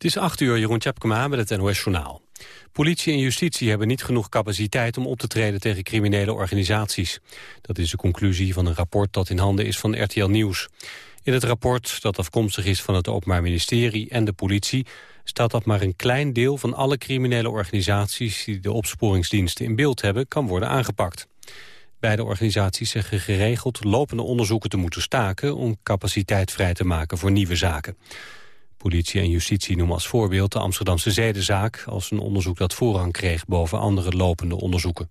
Het is 8 uur, Jeroen Tjepkema met het NOS Journaal. Politie en justitie hebben niet genoeg capaciteit om op te treden tegen criminele organisaties. Dat is de conclusie van een rapport dat in handen is van RTL Nieuws. In het rapport, dat afkomstig is van het Openbaar Ministerie en de politie... staat dat maar een klein deel van alle criminele organisaties... die de opsporingsdiensten in beeld hebben, kan worden aangepakt. Beide organisaties zeggen geregeld lopende onderzoeken te moeten staken... om capaciteit vrij te maken voor nieuwe zaken. Politie en justitie noemen als voorbeeld de Amsterdamse zedenzaak... als een onderzoek dat voorrang kreeg boven andere lopende onderzoeken.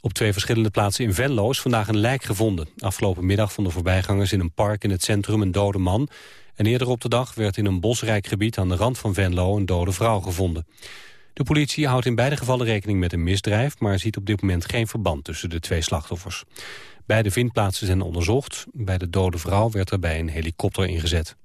Op twee verschillende plaatsen in Venlo is vandaag een lijk gevonden. Afgelopen middag vonden voorbijgangers in een park in het centrum een dode man. En eerder op de dag werd in een bosrijk gebied aan de rand van Venlo een dode vrouw gevonden. De politie houdt in beide gevallen rekening met een misdrijf... maar ziet op dit moment geen verband tussen de twee slachtoffers. Beide vindplaatsen zijn onderzocht. Bij de dode vrouw werd er bij een helikopter ingezet.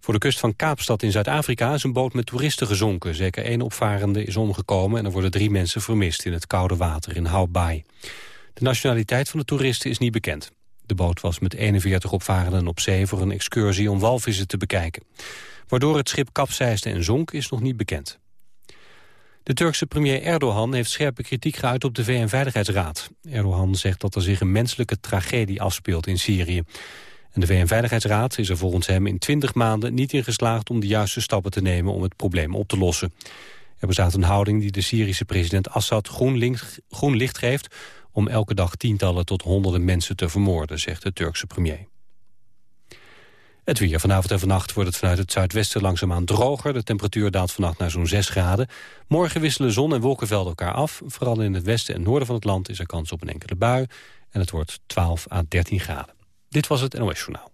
Voor de kust van Kaapstad in Zuid-Afrika is een boot met toeristen gezonken. Zeker één opvarende is omgekomen en er worden drie mensen vermist in het koude water in Houtbaai. De nationaliteit van de toeristen is niet bekend. De boot was met 41 opvarenden op zee voor een excursie om walvissen te bekijken. Waardoor het schip kapseisde en zonk is nog niet bekend. De Turkse premier Erdogan heeft scherpe kritiek geuit op de VN-veiligheidsraad. Erdogan zegt dat er zich een menselijke tragedie afspeelt in Syrië. En de VN-veiligheidsraad is er volgens hem in 20 maanden niet in geslaagd om de juiste stappen te nemen om het probleem op te lossen. Er bestaat een houding die de Syrische president Assad groen, licht, groen licht geeft om elke dag tientallen tot honderden mensen te vermoorden, zegt de Turkse premier. Het weer. Vanavond en vannacht wordt het vanuit het zuidwesten langzaamaan droger. De temperatuur daalt vannacht naar zo'n 6 graden. Morgen wisselen zon en wolkenvelden elkaar af. Vooral in het westen en noorden van het land is er kans op een enkele bui. En het wordt 12 à 13 graden. Dit was het NOS Journaal.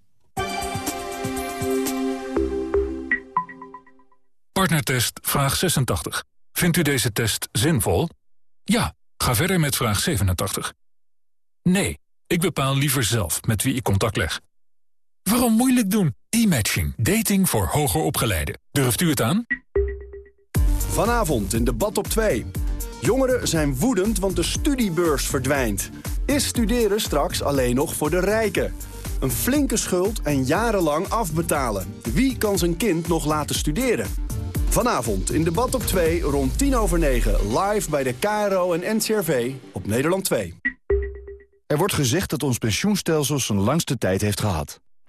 Partnertest vraag 86. Vindt u deze test zinvol? Ja, ga verder met vraag 87. Nee, ik bepaal liever zelf met wie ik contact leg. Waarom moeilijk doen? E-matching. Dating voor hoger opgeleiden. Durft u het aan? Vanavond in debat op 2. Jongeren zijn woedend, want de studiebeurs verdwijnt. Is studeren straks alleen nog voor de rijken? Een flinke schuld en jarenlang afbetalen. Wie kan zijn kind nog laten studeren? Vanavond in debat op 2 rond 10 over 9 live bij de KRO en NCRV op Nederland 2. Er wordt gezegd dat ons pensioenstelsel zijn langste tijd heeft gehad.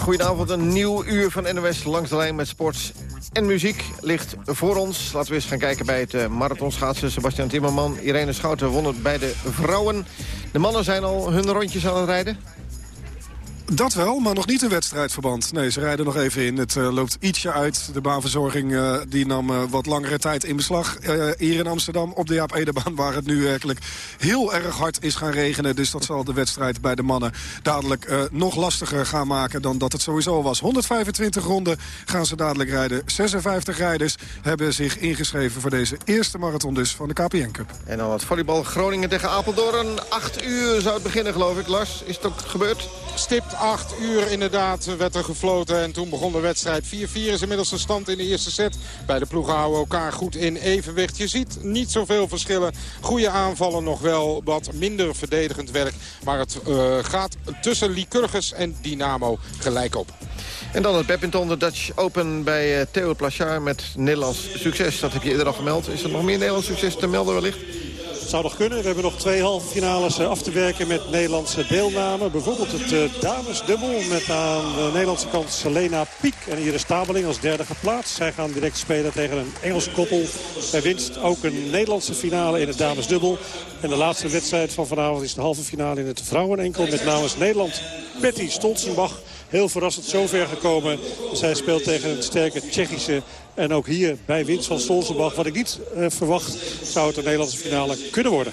Goedenavond, een nieuw uur van NOS langs de lijn met sports en muziek ligt voor ons. Laten we eens gaan kijken bij het uh, marathonschaatsen. Sebastian Timmerman, Irene Schouten wonnen bij de vrouwen. De mannen zijn al hun rondjes aan het rijden. Dat wel, maar nog niet in wedstrijdverband. Nee, ze rijden nog even in. Het uh, loopt ietsje uit. De baanverzorging uh, die nam uh, wat langere tijd in beslag. hier in Amsterdam op de Jaap Edebaan... waar het nu werkelijk heel erg hard is gaan regenen. Dus dat zal de wedstrijd bij de mannen dadelijk nog lastiger gaan maken... dan dat het sowieso was. 125 ronden gaan ze dadelijk rijden. 56 rijders hebben zich ingeschreven voor deze eerste marathon dus van de KPN Cup. En dan wat volleybal Groningen tegen Apeldoorn. 8 uur zou het beginnen geloof ik. Lars, is het ook gebeurd? Stipt 8 uur inderdaad werd er gefloten. En toen begon de wedstrijd. 4-4 is inmiddels de stand in de eerste set. Beide ploegen houden elkaar goed in evenwicht. Je ziet niet zoveel verschillen. Goede aanvallen nog wel. Wat minder verdedigend werk. Maar het uh, gaat tussen Lycurgus en Dynamo gelijk op. En dan het badminton, de Dutch Open bij uh, Theo Plachard met Nederlands succes. Dat heb je eerder al gemeld. Is er nog meer Nederlands succes te melden wellicht? Zou nog kunnen. We hebben nog twee halve finales eh, af te werken met Nederlandse deelname. Bijvoorbeeld het uh, damesdubbel met aan de Nederlandse kant Selena Piek en Iris Stabeling als derde geplaatst. Zij gaan direct spelen tegen een Engelse koppel. Bij winst ook een Nederlandse finale in het damesdubbel. En de laatste wedstrijd van vanavond is de halve finale in het vrouwenenkel met namens Nederland Betty Stolzenbach heel verrassend zover gekomen. Zij speelt tegen een sterke Tsjechische. En ook hier bij winst van Stolzenbach, wat ik niet uh, verwacht, zou het een Nederlandse finale kunnen worden.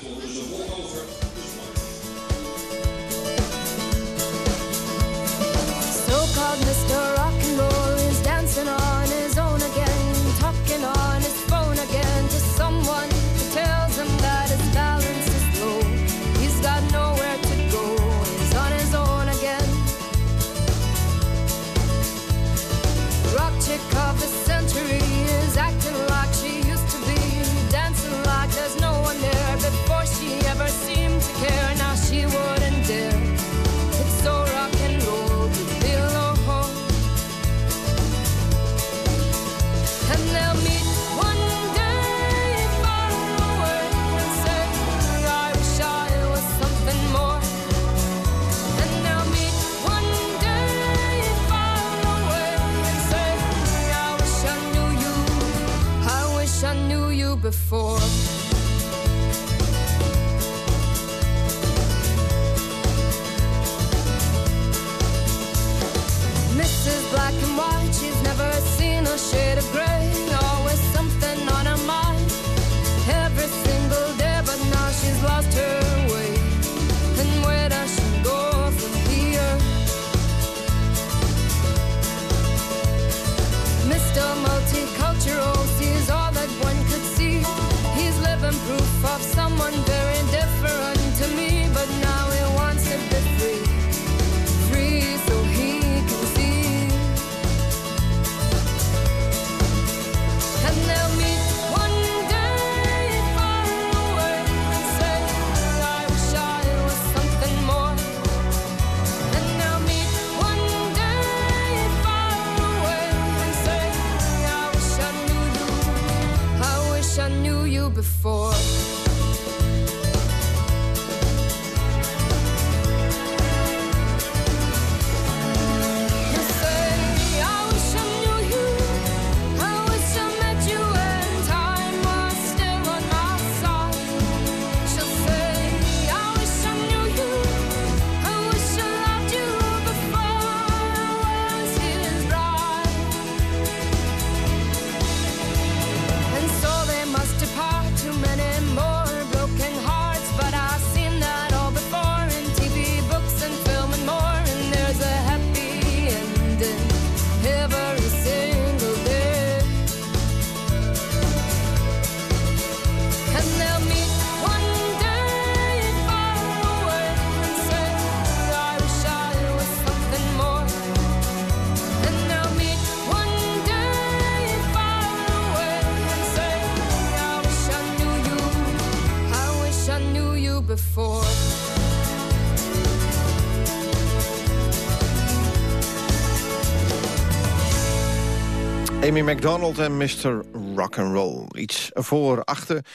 McDonald en Mr. Rock'n'Roll. Iets voor achter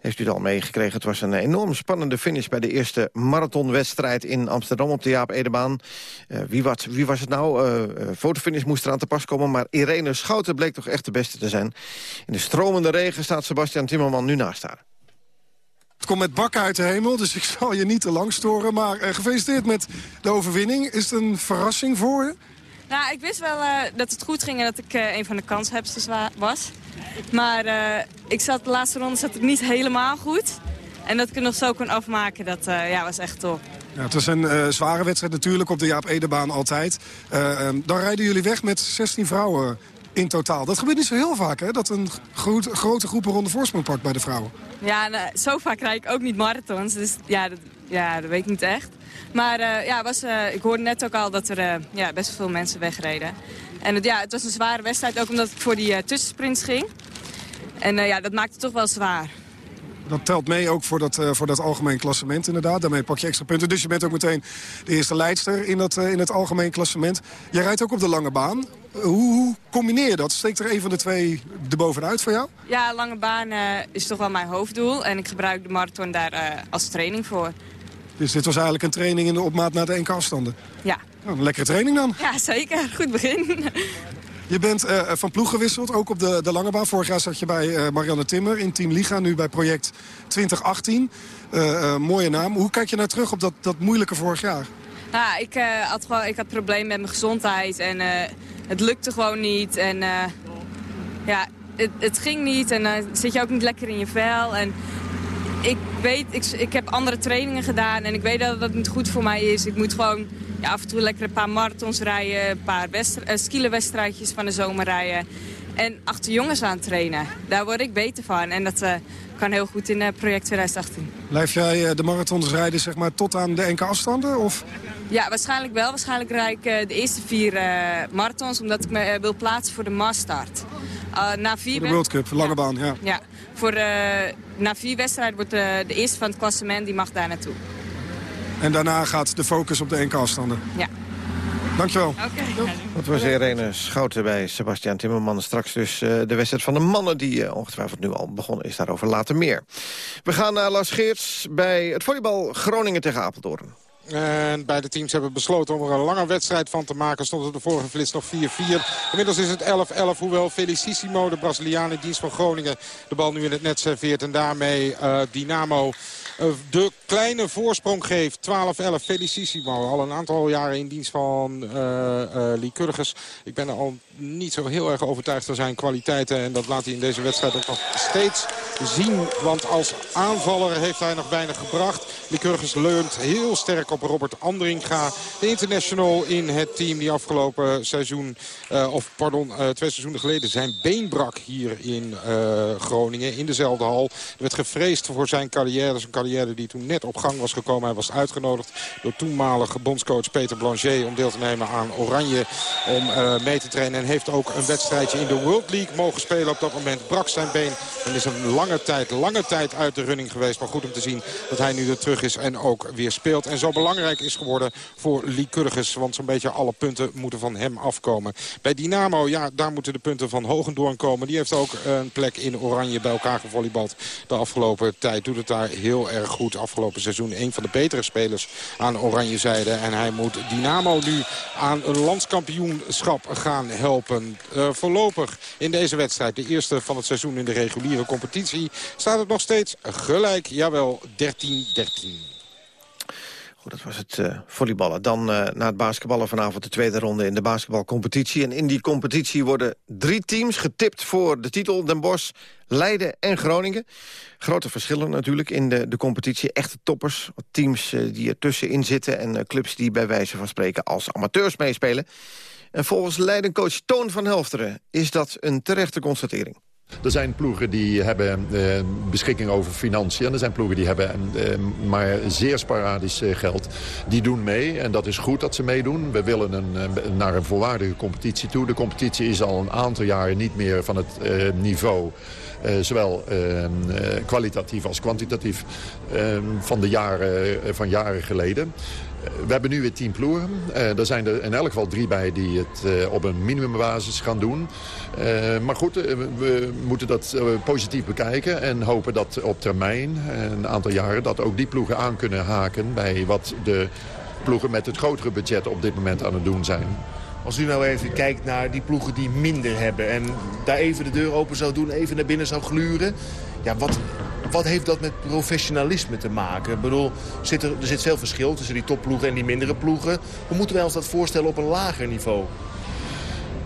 heeft u het al meegekregen. Het was een enorm spannende finish bij de eerste marathonwedstrijd in Amsterdam op de Jaap Edebaan. Uh, wie, was, wie was het nou? Fotofinish moest eraan te pas komen, maar Irene Schouten bleek toch echt de beste te zijn. In de stromende regen staat Sebastian Timmerman nu naast haar. Het komt met bakken uit de hemel, dus ik zal je niet te lang storen. Maar gefeliciteerd met de overwinning. Is het een verrassing voor je? Nou, ik wist wel uh, dat het goed ging en dat ik uh, een van de kanshebsters was. Maar uh, ik zat, de laatste ronde zat ik niet helemaal goed. En dat ik het nog zo kon afmaken, dat ja, was echt top. Ja, het was een zware wedstrijd natuurlijk op de Jaap Edebaan altijd. Um, dan rijden jullie weg met 16 vrouwen in totaal. Dat gebeurt niet zo heel vaak, hè? Dat een groot, grote groep een ronde voorsprong pakt bij de vrouwen. Ja, nou, zo vaak rijd ik ook niet marathons. Dus ja, dat, ja, dat weet ik niet echt. Maar uh, ja, was, uh, ik hoorde net ook al dat er uh, ja, best veel mensen wegreden. En het, ja, het was een zware wedstrijd, ook omdat ik voor die tussensprints ging. En ja, dat maakte het toch wel zwaar. Dat telt mee ook voor dat, voor dat algemeen klassement inderdaad. Daarmee pak je extra punten. Dus je bent ook meteen de eerste leidster in, dat, in het algemeen klassement. Jij rijdt ook op de lange baan. Hoe, hoe, combineer je dat? Steekt er een van de twee erbovenuit voor jou? Ja, lange baan is toch wel mijn hoofddoel. En ik gebruik de marathon daar als training voor. Dus dit was eigenlijk een training in de opmaat naar de enkele afstanden? Ja. Nou, een lekkere training dan. Ja, zeker. Goed begin. Je bent uh, van ploeg gewisseld, ook op de, de lange baan. Vorig jaar zat je bij uh, Marianne Timmer in Team Liga, nu bij project 2018. Uh, mooie naam. Hoe kijk je nou terug op dat, dat moeilijke vorig jaar? Nou, ik, had gewoon, ik had problemen met mijn gezondheid en het lukte gewoon niet. En ja, het, het, ging niet en dan zit je ook niet lekker in je vel. En ik weet, ik, ik heb andere trainingen gedaan en ik weet dat dat niet goed voor mij is. Ik moet gewoon ja, af en toe lekker een paar marathons rijden, een paar uh, van de zomer rijden. En achter jongens aan trainen. Daar word ik beter van. En dat uh, kan heel goed in uh, project 2018. Blijf jij de marathons rijden zeg maar, tot aan de enkele afstanden? Of? Ja, waarschijnlijk wel. Waarschijnlijk rijd ik de eerste vier marathons... omdat ik me wil plaatsen voor de massstart. na vier de World Cup, lange baan, ja. ja. Voor, na vier wedstrijden wordt de, de eerste van het klassement... die mag daar naartoe. En daarna gaat de focus op de enkele afstanden. Ja. Dankjewel. Oké. Dat was Irene Schouten bij Sebastian Timmerman. Straks dus uh, de wedstrijd van de mannen die uh, ongetwijfeld nu al begonnen is. Daarover later meer. We gaan naar Lars Geerts bij het volleybal Groningen tegen Apeldoorn. En beide teams hebben besloten om er een lange wedstrijd van te maken. Stond er de vorige flits nog 4-4. Inmiddels is het 11-11. Hoewel Felicissimo, de Braziliaan in dienst van Groningen... de bal nu in het net serveert. En daarmee uh, Dynamo eh, de kleine voorsprong geeft. 12-11 Felicissimo. Al een aantal jaren in dienst van uh, Lycurgus. Ik ben er al niet zo heel erg overtuigd van zijn kwaliteiten. En dat laat hij in deze wedstrijd ook nog steeds zien. Want als aanvaller heeft hij nog weinig gebracht. Lycurgus leunt heel sterk op Robert Andringa. De international in het team die afgelopen seizoen... Uh, of pardon, twee seizoenen geleden zijn been brak hier in Groningen. In dezelfde hal. Er werd gevreesd voor zijn carrière. Zijn carrière die toen net op gang was gekomen. Hij was uitgenodigd door toenmalige bondscoach Peter Blanchet... om deel te nemen aan Oranje om mee te trainen. En heeft ook een wedstrijdje in de World League mogen spelen. Op dat moment brak zijn been. En is een lange tijd, lange tijd uit de running geweest. Maar goed om te zien dat hij nu er terug is en ook weer speelt. En zo belangrijk is geworden voor Lycurgus. Want zo'n beetje alle punten moeten van hem afkomen. Bij Dynamo, ja, daar moeten de punten van Hogendoorn komen. Die heeft ook een plek in Oranje bij elkaar gevolleybald de afgelopen tijd. Doet het daar heel erg erg goed afgelopen seizoen. Een van de betere spelers aan oranje zijde. En hij moet Dynamo nu aan een landskampioenschap gaan helpen. Uh, voorlopig in deze wedstrijd, de eerste van het seizoen in de reguliere competitie... staat het nog steeds gelijk, jawel, 13-13 dat was het uh, volleyballen. Dan uh, na het basketballen vanavond de tweede ronde in de basketbalcompetitie. En in die competitie worden drie teams getipt voor de titel. Den Bosch, Leiden en Groningen. Grote verschillen natuurlijk in de, de competitie. Echte toppers, teams uh, die er tussenin zitten... en clubs die bij wijze van spreken als amateurs meespelen. En volgens Leidencoach Toon van Helfteren is dat een terechte constatering. Er zijn ploegen die hebben eh, beschikking over financiën. En er zijn ploegen die hebben eh, maar zeer sporadisch eh, geld. Die doen mee en dat is goed dat ze meedoen. We willen een, eh, naar een volwaardige competitie toe. De competitie is al een aantal jaren niet meer van het niveau... Zowel kwalitatief als kwantitatief van, de jaren, van jaren geleden. We hebben nu weer tien ploegen. Uh, er zijn er in elk geval drie bij die het uh, op een minimumbasis gaan doen. Uh, maar goed, we moeten dat positief bekijken. En hopen dat op termijn, een aantal jaren, dat ook die ploegen aan kunnen haken... bij wat de ploegen met het grotere budget op dit moment aan het doen zijn. Als u nou even kijkt naar die ploegen die minder hebben... en daar even de deur open zou doen, even naar binnen zou gluren... Ja, wat, wat heeft dat met professionalisme te maken? Ik bedoel, zit er, er zit veel verschil tussen die topploegen en die mindere ploegen. Hoe moeten wij ons dat voorstellen op een lager niveau?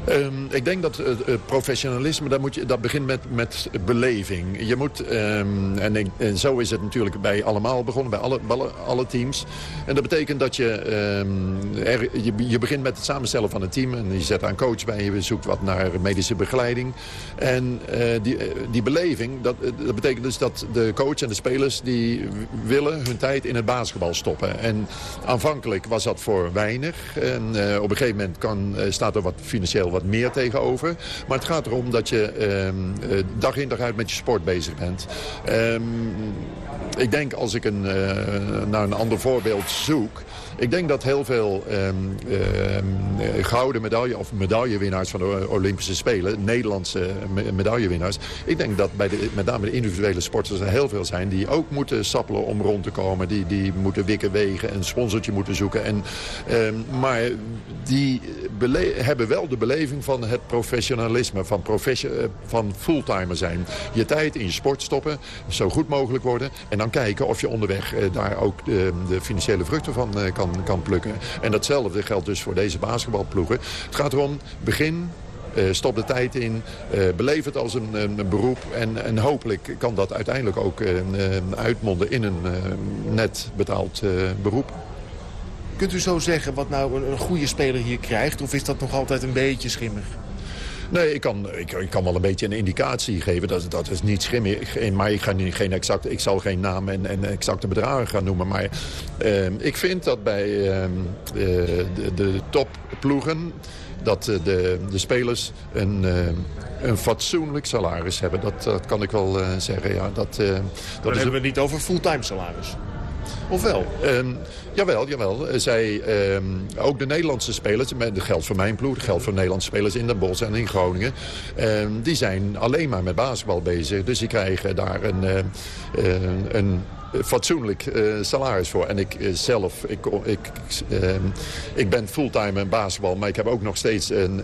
Um, ik denk dat uh, professionalisme, dat, moet je, dat begint met, met beleving. Je moet, um, en, en, zo is het natuurlijk bij allemaal begonnen, bij alle, alle, teams. En dat betekent dat je, er, je, je, begint met het samenstellen van een team. En je zet aan coach bij, je zoekt wat naar medische begeleiding. En uh, die, die beleving, dat, dat betekent dus dat de coach en de spelers... die willen hun tijd in het basketbal stoppen. En aanvankelijk was dat voor weinig. En op een gegeven moment kan, staat er wat financieel wat meer tegenover. Maar het gaat erom dat je uh, dag in dag uit met je sport bezig bent. Um, ik denk als ik een, uh, naar een ander voorbeeld zoek... Ik denk dat heel veel um, um, gouden medaille of medaillewinnaars van de Olympische Spelen... Nederlandse medaillewinnaars... ik denk dat bij de, met name de individuele sporters er heel veel zijn... die ook moeten sappelen om rond te komen. Die, die moeten wikken wegen, een sponsortje moeten zoeken. En, um, maar die hebben wel de beleving van het professionalisme... van, profession, uh, van fulltimer zijn. Je tijd in je sport stoppen, zo goed mogelijk worden... en dan kijken of je onderweg uh, daar ook de, de financiële vruchten van uh, kan. En datzelfde geldt dus voor deze basketbalploegen. Het gaat erom, begin uh, stop de tijd in, uh, beleef het als een, een beroep. En, en, hopelijk kan dat uiteindelijk ook uh, uitmonden in een net betaald beroep. Kunt u zo zeggen wat nou een, een goede speler hier krijgt? Of is dat nog altijd een beetje schimmig? Nee, ik kan, ik, ik, kan wel een beetje een indicatie geven. Dat, dat is niet schimmig. Maar ik, ga nu geen exacte, ik zal geen namen en, en exacte bedragen gaan noemen. Maar uh, ik vind dat bij uh, de, de topploegen dat de, de spelers een, uh, een fatsoenlijk salaris hebben. Dat, dat kan ik wel zeggen. Ja, dat, dat Dan hebben we het niet over fulltime salaris. Of wel? Um, jawel, jawel. Zij, um, ook de Nederlandse spelers, dat geldt voor mijn ploeg... dat geldt voor Nederlandse spelers in Den Bosch en in Groningen... Um, die zijn alleen maar met basketbal bezig. Dus die krijgen daar een, uh, een fatsoenlijk uh, salaris voor. En ik uh, zelf, ik, ik, uh, ik ben fulltime in basketbal... maar ik heb ook nog steeds een,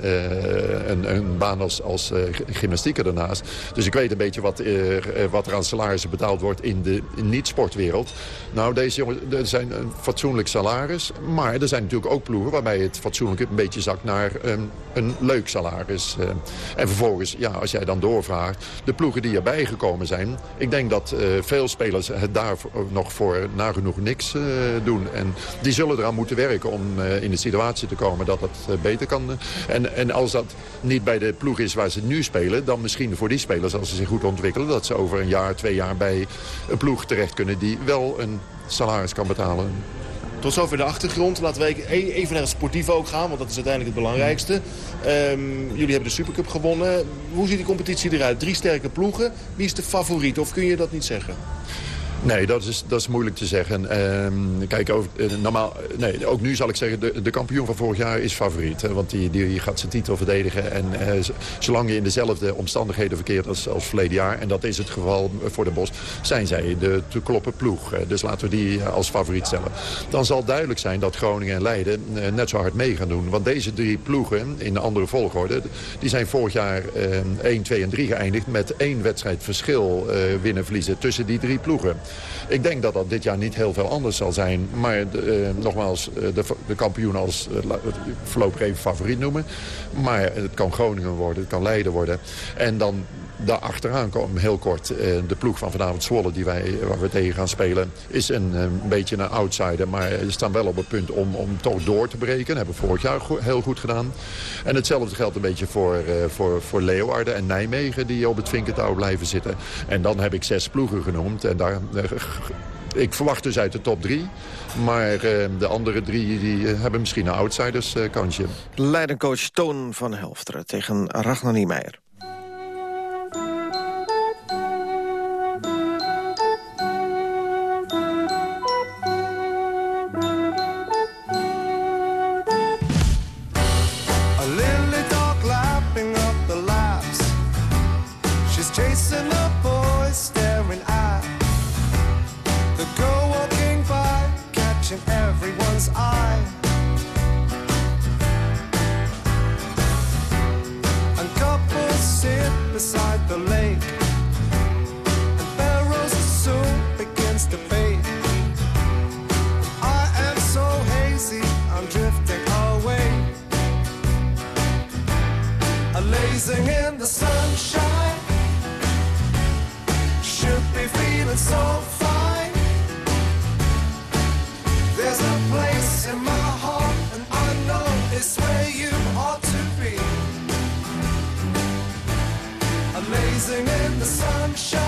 een, een, baan als, als gymnastieker daarnaast. Dus ik weet een beetje wat, wat er aan salarissen betaald wordt in de niet-sportwereld. Nou, deze jongens, er zijn een fatsoenlijk salaris. Maar er zijn natuurlijk ook ploegen waarbij het fatsoenlijk een beetje zakt naar um, een leuk salaris. en vervolgens, ja, als jij dan doorvraagt, de ploegen die erbij gekomen zijn... ik denk dat veel spelers het daar nog voor nagenoeg niks uh, doen. En die zullen eraan moeten werken om uh, in de situatie te komen dat dat uh, beter kan. En, en als dat niet bij de ploeg is waar ze nu spelen... dan misschien voor die spelers, als ze zich goed ontwikkelen... dat ze over een jaar, twee jaar bij een ploeg terecht kunnen... die wel een salaris kan betalen. Tot zover de achtergrond. Laten we e- even naar het sportief ook gaan, want dat is uiteindelijk het belangrijkste. Um, jullie hebben de Supercup gewonnen. Hoe ziet die competitie eruit? Drie sterke ploegen. Wie is de favoriet? Of kun je dat niet zeggen? Nee, dat is, dat is moeilijk te zeggen. Um, kijk, over, uh, normaal, nee, ook nu zal ik zeggen, de, de kampioen van vorig jaar is favoriet. Want die, die gaat zijn titel verdedigen. En uh, zolang je in dezelfde omstandigheden verkeert als, als verleden jaar... en dat is het geval voor de Bos, zijn zij de te kloppen ploeg. Dus laten we die eh, als favoriet stellen. Dan zal duidelijk zijn dat Groningen en Leiden net zo hard mee gaan doen. Want deze drie ploegen, in de andere volgorde... die zijn vorig jaar uh, 1, 2 en 3 geëindigd... met één wedstrijd verschil winnen-verliezen tussen die drie ploegen. Ik denk dat dat dit jaar niet heel veel anders zal zijn. Maar de, uh, nogmaals, eh, de, de kampioen als uh, voorlopig even favoriet noemen. Maar het kan Groningen worden, het kan Leiden worden. En dan daar achteraan komen, heel kort. de ploeg van vanavond Zwolle, die wij, waar we tegen gaan spelen... is een, een beetje een outsider, maar ze staan wel op het punt om, om toch door te breken. Dat hebben we vorig jaar heel goed gedaan. En hetzelfde geldt een beetje voor, voor, voor Leeuwarden en Nijmegen... die op het vinkentouw blijven zitten. En dan heb ik zes ploegen genoemd. En daar, ik verwacht dus uit de top drie. Maar de andere drie die, hebben misschien een outsiders-kansje. Leidencoach Toon van Helfteren tegen Ragnar Niemeyer. It's where you ought to be. Amazing in the sunshine.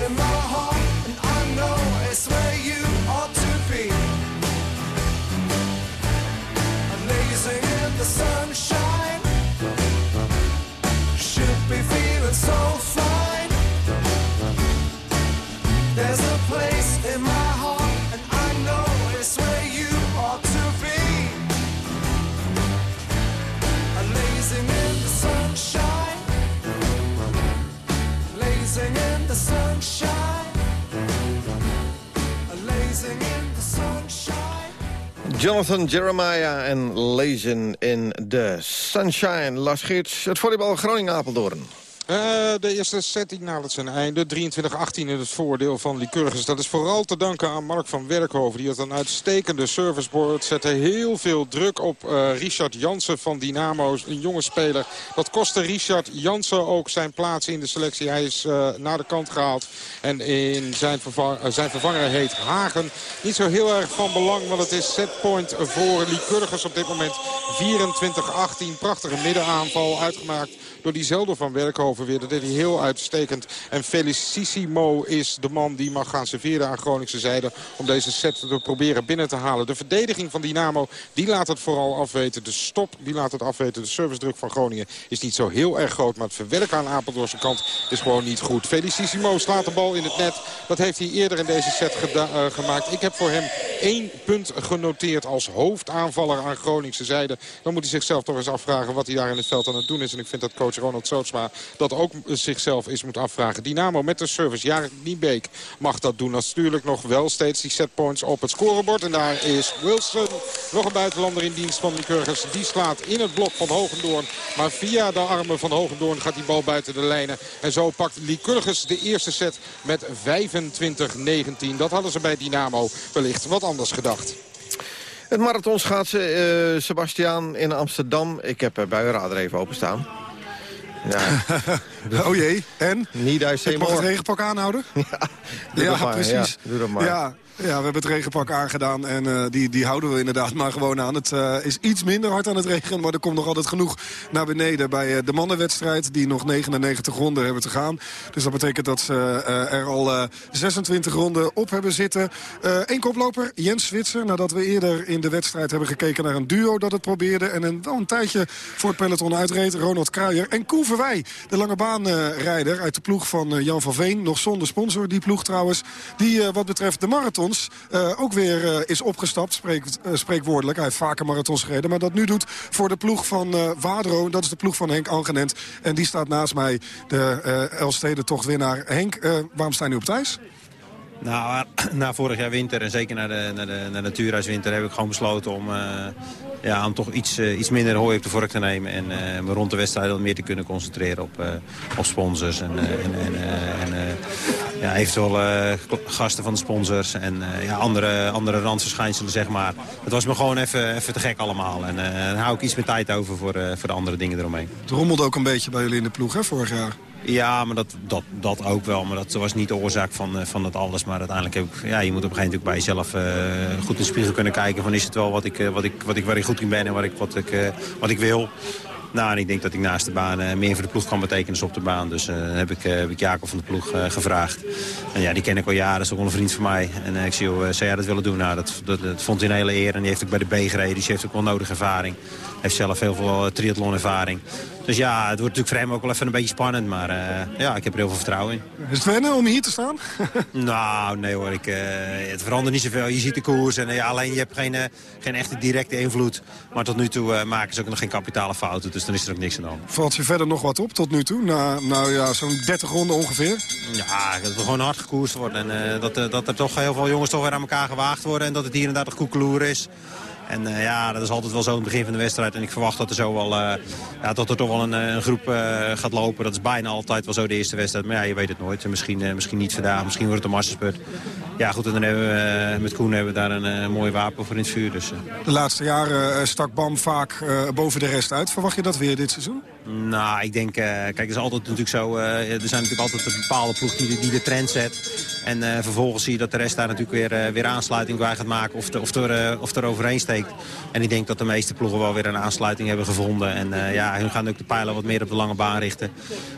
in my heart, Jonathan Jeremiah en Lezen in the Sunshine. Lars Geerts, het volleybal Groningen-Apeldoorn. Eh, de eerste set die nadert zijn einde. 23-18 in het voordeel van Lycurgus. Dat is vooral te danken aan Mark van Werkhoven. Die had een uitstekende serviceboard. Zette heel veel druk op eh, Richard Jansen van Dynamo. Een jonge speler. Dat kostte Richard Jansen ook zijn plaats in de selectie. Hij is eh, naar de kant gehaald. En in zijn, zijn vervanger heet Hagen. Niet zo heel erg van belang. Want het is setpoint voor Lycurgus op dit moment. 24-18. Prachtige middenaanval uitgemaakt door diezelfde van Werkhoven weer. Dat deed hij heel uitstekend. En Felicissimo is de man die mag gaan serveren aan Groningse zijde... om deze set te proberen binnen te halen. De verdediging van Dynamo, die laat het vooral afweten. De stop, die laat het afweten. De servicedruk van Groningen is niet zo heel erg groot. Maar het verwerken aan Apeldoornse kant is gewoon niet goed. Felicissimo slaat de bal in het net. Dat heeft hij eerder in deze set uh, gemaakt. Ik heb voor hem één punt genoteerd als hoofdaanvaller aan Groningse zijde. Dan moet hij zichzelf toch eens afvragen wat hij daar in het veld aan het doen is. En ik vind dat coach Ronald Sootsma dat ook zichzelf eens moet afvragen. Dynamo met de service, Jarek Niebeek mag dat doen. Natuurlijk nog wel steeds die setpoints op het scorebord. En daar is Wilson, nog een buitenlander in dienst van Lycurgus. Die slaat in het blok van Hogendoorn. Maar via de armen van Hogendoorn gaat die bal buiten de lijnen. En zo pakt Lycurgus de eerste set met 25-19. Dat hadden ze bij Dynamo wellicht wat anders gedacht. Het marathonschaatsen, uh, Sebastiaan in Amsterdam. Ik heb uh, buienrader even openstaan. Ja. oh jee, en? Niet Ik mag het regenpak aanhouden? Ja, ja maar, precies. Ja, doe dat maar. Ja, ja, we hebben het regenpak aangedaan en uh, die, die houden we inderdaad maar gewoon aan. Het uh, is iets minder hard aan het regenen, maar er komt nog altijd genoeg naar beneden bij uh, de mannenwedstrijd. Die nog 99 ronden hebben te gaan. Dus dat betekent dat ze er al 26 ronden op hebben zitten. Eén koploper, Jens Zwitser. Nadat we eerder in de wedstrijd hebben gekeken naar een duo dat het probeerde. En een, een tijdje voor het peloton uitreed. Ronald Kruijer en Koen Verwij, de lange baanrijder uit de ploeg van Jan van Veen. Nog zonder sponsor, die ploeg trouwens. Die wat betreft de marathon Eh, ook weer eh, is opgestapt, spreek, eh, spreekwoordelijk. Hij heeft vaker marathons gereden, maar dat nu doet voor de ploeg van Wadro. Dat is de ploeg van Henk Angenent. En die staat naast mij, de eh Elstede-tochtwinnaar. Henk, eh, waarom sta je nu op Thijs? Nou, na vorig jaar winter en zeker na de, na de, na de natuurhuiswinter heb ik gewoon besloten om, eh, ja, om toch iets, eh, iets minder hooi op de vork te nemen. En eh, me rond de wedstrijd wat meer te kunnen concentreren op, op sponsors. En, en, en, ja, eventueel gasten van de sponsors en ja, andere, andere randverschijnselen, zeg maar. Het was me gewoon even, even te gek allemaal. En dan hou ik iets meer tijd over voor, voor de andere dingen eromheen. Het rommelde ook een beetje bij jullie in de ploeg, hè, vorig jaar. Ja, maar dat, dat, dat ook wel. Maar dat was niet de oorzaak van, eh, van dat alles. Maar uiteindelijk heb ik, ja, je moet op een gegeven moment bij jezelf eh, goed in de spiegel kunnen kijken. Van is het wel wat ik, eh, wat ik, wat ik, waar ik goed in ben en wat ik, wat ik, wat ik wil. Nou, en ik denk dat ik naast de baan meer voor de ploeg kan betekenen dan op de baan. Dus eh, heb, ik, heb ik Jacob van de ploeg gevraagd. En ja, die ken ik al jaren, dat is ook wel een vriend van mij. En ik zie, eh, zou jij dat willen doen? Nou, dat, dat, dat vond hij een hele eer. En die heeft ook bij de B gereden, dus die heeft ook wel nodige ervaring. Heeft zelf heel veel eh, triathlonervaring. Dus ja, het wordt natuurlijk voor hem ook wel even een beetje spannend. Maar eh, ja, ik heb er heel veel vertrouwen in. Is het wennen om hier te staan? Nou, nee hoor, ik, eh, het verandert niet zoveel. Je ziet de koers en eh, ja, alleen je hebt geen, geen echte directe invloed. Maar tot nu toe maken ze ook nog geen kapitale fouten, dus dan is er ook niks aan de hand. Valt je verder nog wat op tot nu toe? Na, nou ja, zo'n 30 ronden ongeveer. Ja, dat er gewoon hard gekoerst wordt en dat, dat er toch heel veel jongens toch weer aan elkaar gewaagd worden. En dat het hier inderdaad een koekeloer is. En eh, ja, dat is altijd wel zo in het begin van de wedstrijd. En ik verwacht dat er zo wel, eh, ja, dat er toch wel een, eh, een groep gaat lopen. Dat is bijna altijd wel zo de eerste wedstrijd. Maar ja, je weet het nooit. En Misschien, misschien niet vandaag, misschien wordt het een massaspurt. Ja, goed, en dan hebben we met Koen hebben we daar een mooi wapen voor in het vuur. Dus. De laatste jaren stak Bam vaak boven de rest uit. Verwacht je dat weer dit seizoen? Nou, ik denk, kijk, het is altijd natuurlijk zo. er zijn natuurlijk altijd een bepaalde ploeg die de, die de trend zet. En vervolgens zie je dat de rest daar natuurlijk weer, weer aansluiting bij gaat maken. Of, of, er, of er overheen steekt. En ik denk dat de meeste ploegen wel weer een aansluiting hebben gevonden. En eh, ja, hun gaan ook de pijlen wat meer op de lange baan richten.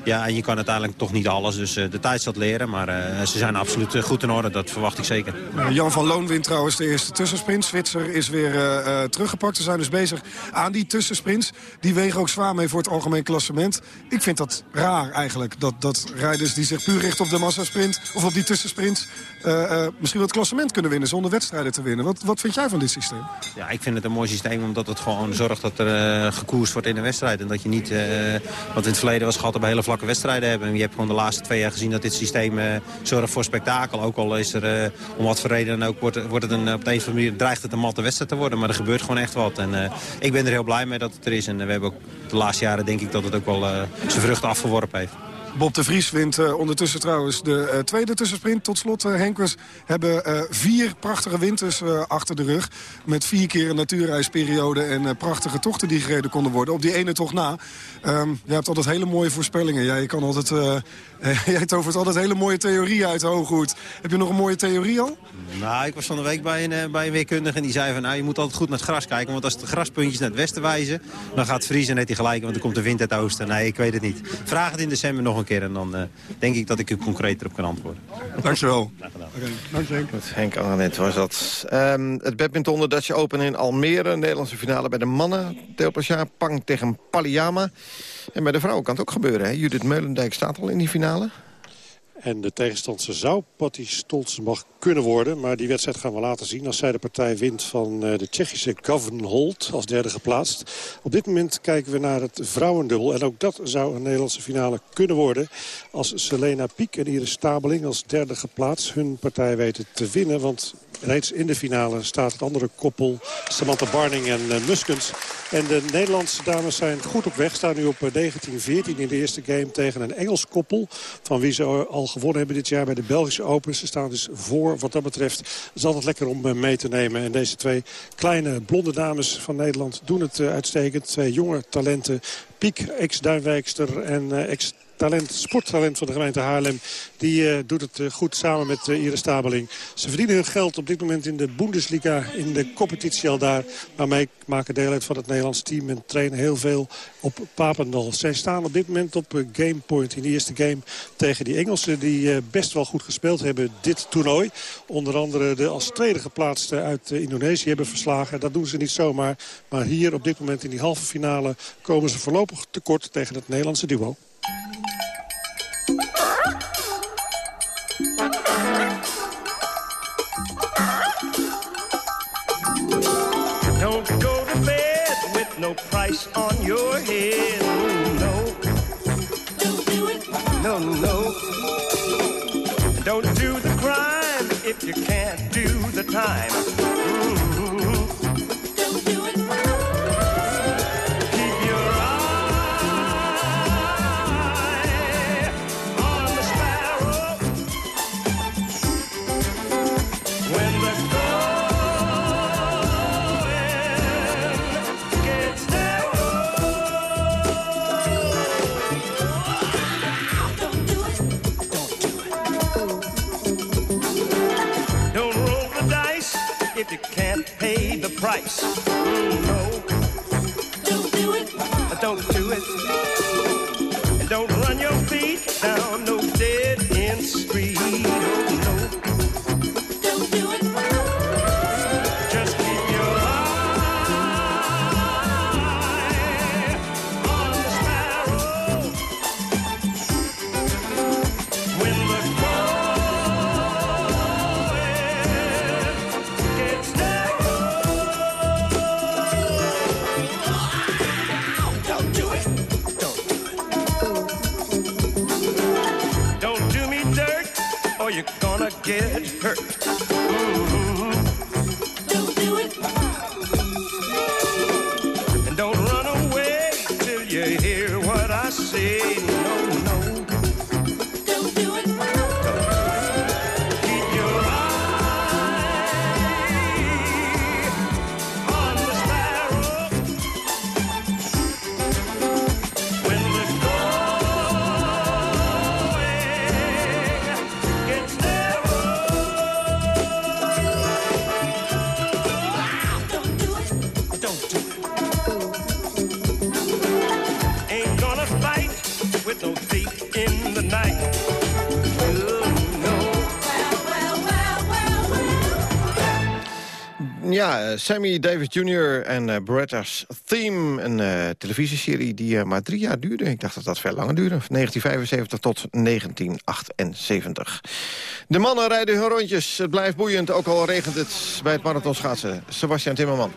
Ja, en je kan uiteindelijk toch niet alles. Dus eh, de tijd zal leren. Maar eh, ze zijn absoluut goed in orde. Dat verwacht ik zeker. Jan van Loon wint trouwens de eerste tussensprint. Zwitser is weer eh, eh, teruggepakt. Ze zijn dus bezig aan die tussensprints. Die wegen ook zwaar mee voor het algemeen klassement. Ik vind dat raar eigenlijk. Dat, dat rijders die zich puur richten op de massasprint... of op die tussensprints... eh, eh, misschien wel het klassement kunnen winnen zonder wedstrijden te winnen. Wat, wat vind jij van dit systeem? Ja, ik vind het een mooi systeem omdat het gewoon zorgt dat er eh, gekoerst wordt in een wedstrijd. En dat je niet, eh, wat in het verleden was gehad, we hele vlakke wedstrijden hebben. En je hebt gewoon de laatste twee jaar gezien dat dit systeem eh, zorgt voor spektakel. Ook al is er, om wat voor reden ook, wordt, wordt het een, op de een of andere manier dreigt het een matte wedstrijd te worden. Maar er gebeurt gewoon echt wat. En ik ben er heel blij mee dat het er is. En we hebben ook de laatste jaren denk ik dat het ook wel zijn vruchten afgeworpen heeft. Bob de Vries wint eh, ondertussen trouwens de eh, tweede tussensprint. Tot slot, uh, Henkers hebben eh, vier prachtige winters eh, achter de rug. Met vier keer een natuurreisperiode en eh, prachtige tochten die gereden konden worden. Op die ene tocht na. Ehm je hebt altijd hele mooie voorspellingen. Jij kan altijd, eh, jij tovert altijd hele mooie theorieën uit de hooghoed. Heb je nog een mooie theorie al? Nou, ik was van de week bij een, eh, bij een weerkundige en die zei van... nou, je moet altijd goed naar het gras kijken, want als de graspuntjes naar het westen wijzen... dan gaat het vriezen en heeft hij gelijk, want dan komt de wind uit het oosten. Nee, ik weet het niet. Vraag het in december nog een keer en dan eh, denk ik dat ik u concreter op kan antwoorden. Dankjewel. Oké, dank je Henk. Henk Angenet was dat. Ehm, het badminton de Dutch Open in Almere. Nederlandse finale bij de mannen. Theo Pang tegen Palliama. En bij de vrouwen kan het ook gebeuren. Hè? Judith Meulendijk staat al in die finale. En de tegenstander zou Patty Stolzenbach kunnen worden. Maar die wedstrijd gaan we later zien als zij de partij wint van eh, de Tsjechische Holt als derde geplaatst. Op dit moment kijken we naar het vrouwendubbel. En ook dat zou een Nederlandse finale kunnen worden. Als Selena Piek en Iris Stabeling als derde geplaatst hun partij weten te winnen. Want reeds in de finale staat het andere koppel Samantha Barning en eh, Muskens. En de Nederlandse dames zijn goed op weg. Staan nu op eh, 19-14 in de eerste game tegen een Engels koppel. Van wie ze al gewonnen hebben dit jaar bij de Belgische Open. Ze staan dus voor wat dat betreft. Het is altijd lekker om eh, mee te nemen. En deze twee kleine blonde dames van Nederland doen het eh, uitstekend. Twee jonge talenten. Piek, ex-Duinwijkster en eh, ex talent, sporttalent van de gemeente Haarlem. Die eh, doet het eh, goed samen met uh, Iris Stabeling. Ze verdienen hun geld op dit moment in de Bundesliga, in de competitie al daar. Waarmee maken deel uit van het Nederlands team en trainen heel veel op Papendal. Zij staan op dit moment op gamepoint in de eerste game tegen die Engelsen... die best wel goed gespeeld hebben dit toernooi. Onder andere de als tweede geplaatste uit Indonesië hebben verslagen. Dat doen ze niet zomaar. Maar hier op dit moment in die halve finale komen ze voorlopig tekort tegen het Nederlandse duo. On your head. No, don't do it. No, no. Don't do the crime if you can't do the time. Mhm. Price. No. Don't do it. Don't do it. And don't run your feet down no dead end street. Say. Eh, Sammy Davis Jr. en eh, Beretta's Theme. Een eh, televisieserie die maar drie jaar duurde. Ik dacht dat dat veel langer duurde. Van 1975 tot 1978. De mannen rijden hun rondjes. Het blijft boeiend, ook al regent het bij het marathonschaatsen. Sebastian Timmerman.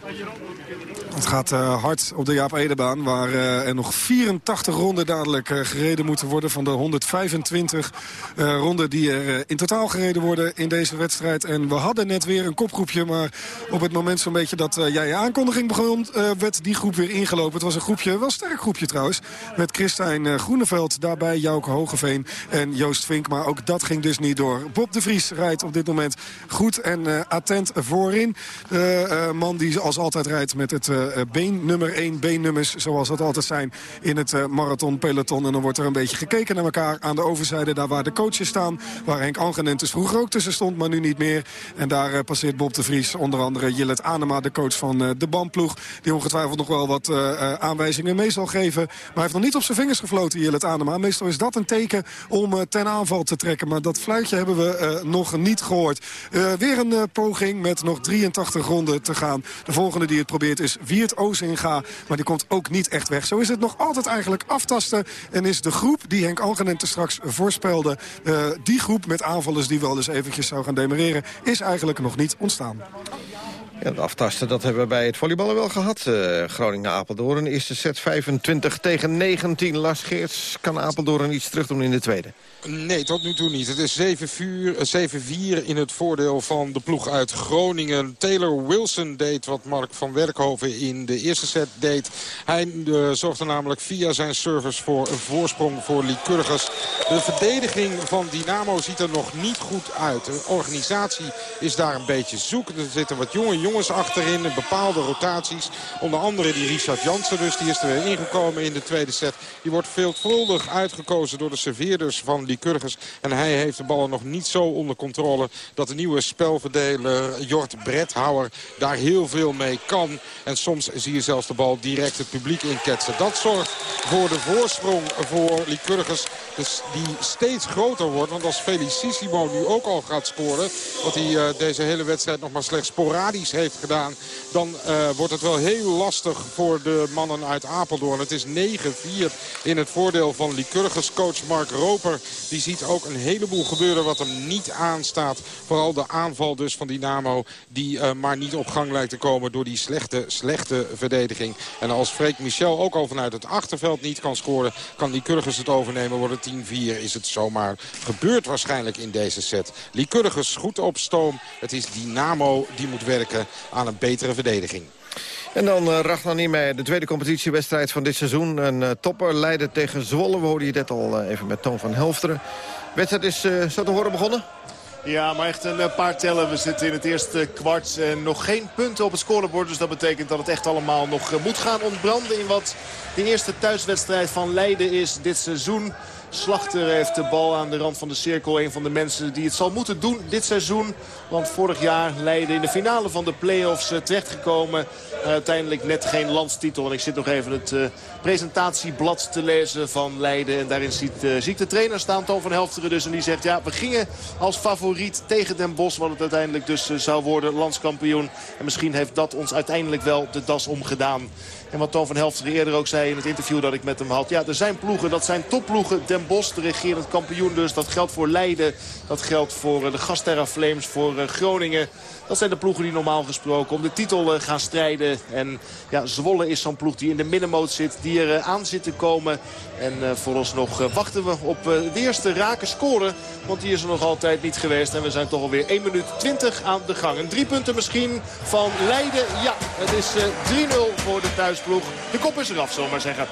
Het gaat eh, hard op de Jaap Edebaan, waar eh, er nog 84 ronden dadelijk eh, gereden moeten worden... van de 125 eh, ronden die er in totaal gereden worden in deze wedstrijd. En we hadden net weer een kopgroepje, maar op het moment zo'n beetje dat jij je aankondiging begon... werd die groep weer ingelopen. Het was een groepje, wel een sterk groepje trouwens, met Christijn Groeneveld... daarbij Jouke Hogeveen en Joost Vink, maar ook dat ging dus niet door. Bob de Vries rijdt op dit moment goed en attent voorin. Man die als altijd rijdt met het been nummer 1, beennummers zoals dat altijd zijn in het eh, marathon peloton. En dan wordt er een beetje gekeken naar elkaar aan de overzijde, daar waar de coaches staan. Waar Henk Angenentes vroeger ook tussen stond, maar nu niet meer. En daar eh, passeert Bob de Vries, onder andere Jillet Anema, de coach van eh, de bandploeg. Die ongetwijfeld nog wel wat eh, eh, aanwijzingen mee zal geven. Maar hij heeft nog niet op zijn vingers gefloten, Jillet Anema. Meestal is dat een teken om eh, ten aanval te trekken. Maar dat fluitje hebben we eh, nog niet gehoord. Eh, weer een eh, poging met nog 83 ronden te gaan. De volgende die het probeert is Wiert Ozinga. Maar die komt ook niet echt weg. Zo is het nog altijd eigenlijk aftasten. En is de groep die Henk Algenente straks voorspelde... eh, die groep met aanvallers die wel eens eventjes zou gaan demereren... is eigenlijk nog niet ontstaan. Ja, het aftasten, dat hebben we bij het volleyballen wel gehad. Eh, Groningen-Apeldoorn, eerste set 25 tegen 19. Lars Geerts, kan Apeldoorn iets terug doen in de tweede? Nee, tot nu toe niet. Het is 7-4 7-4 in het voordeel van de ploeg uit Groningen. Taylor Wilson deed wat Mark van Werkhoven in de eerste set deed. Hij uh, zorgde namelijk via zijn service voor een voorsprong voor Lycurgus. De verdediging van Dynamo ziet er nog niet goed uit. De organisatie is daar een beetje zoek. Er zitten wat jonge jongens achterin, bepaalde rotaties. Onder andere die Richard Jansen dus, die is er weer ingekomen in de tweede set. Die wordt veelvuldig uitgekozen door de serveerders van Lycurgus. En hij heeft de ballen nog niet zo onder controle dat de nieuwe spelverdeler Jort Bredhouwer daar heel veel mee kan. En soms zie je zelfs de bal direct het publiek inketsen. Dat zorgt voor de voorsprong voor Lycurgus. Dus die steeds groter wordt. Want als Felicissimo nu ook al gaat scoren... wat hij uh, deze hele wedstrijd nog maar slechts sporadisch heeft gedaan... dan eh, wordt het wel heel lastig voor de mannen uit Apeldoorn. Het is 9-4 in het voordeel van Lycurgus. Coach Mark Roper die ziet ook een heleboel gebeuren wat hem niet aanstaat. Vooral de aanval dus van Dynamo die uh, maar niet op gang lijkt te komen... door die slechte, slechte verdediging. En als Freek Michel ook al vanuit het achterveld niet kan scoren... kan Lycurgus het overnemen. Wordt het 10-4 is het zomaar gebeurd waarschijnlijk in deze set. Lycurgus goed op stoom. Het is Dynamo die moet werken aan een betere verdediging. En dan uh, Ragnar Niemeyer, de tweede competitiewedstrijd van dit seizoen. Een uh, topper Leiden tegen Zwolle. We hoorden je net al uh, even met Toon van Helfteren. De wedstrijd is uh, zo te horen begonnen? Ja, maar echt een paar tellen. We zitten in het eerste kwart en nog geen punten op het scorebord. Dus dat betekent dat het echt allemaal nog moet gaan ontbranden... in wat de eerste thuiswedstrijd van Leiden is dit seizoen. Slachter heeft de bal aan de rand van de cirkel. Een van de mensen die het zal moeten doen dit seizoen. Want vorig jaar Leiden in de finale van de play-offs terechtgekomen. Uiteindelijk net geen landstitel. En ik zit nog even het uh, presentatieblad te lezen van Leiden. En daarin ziet, zie ik de trainer staan, Toon van Helfteren dus. En die zegt, ja, we gingen als favoriet tegen Den Bosch. Wat het uiteindelijk dus zou worden, landskampioen. En misschien heeft dat ons uiteindelijk wel de das omgedaan. En wat Toon van Helfteren eerder ook zei in het interview dat ik met hem had. Ja, er zijn ploegen, dat zijn topploegen. Den Bosch, de regerend kampioen dus. Dat geldt voor Leiden. Dat geldt voor de Gasterra Flames, voor Groningen. Dat zijn de ploegen die normaal gesproken om de titel gaan strijden. En ja, Zwolle is zo'n ploeg die in de middenmoot zit. Die er aan zit te komen. En vooralsnog wachten we op de eerste rake scoren. Want die is er nog altijd niet geweest. En we zijn toch alweer 1 minuut 20 aan de gang. En drie punten misschien van Leiden. Ja, het is 3-0 voor de De kop is eraf, zullen zeggen.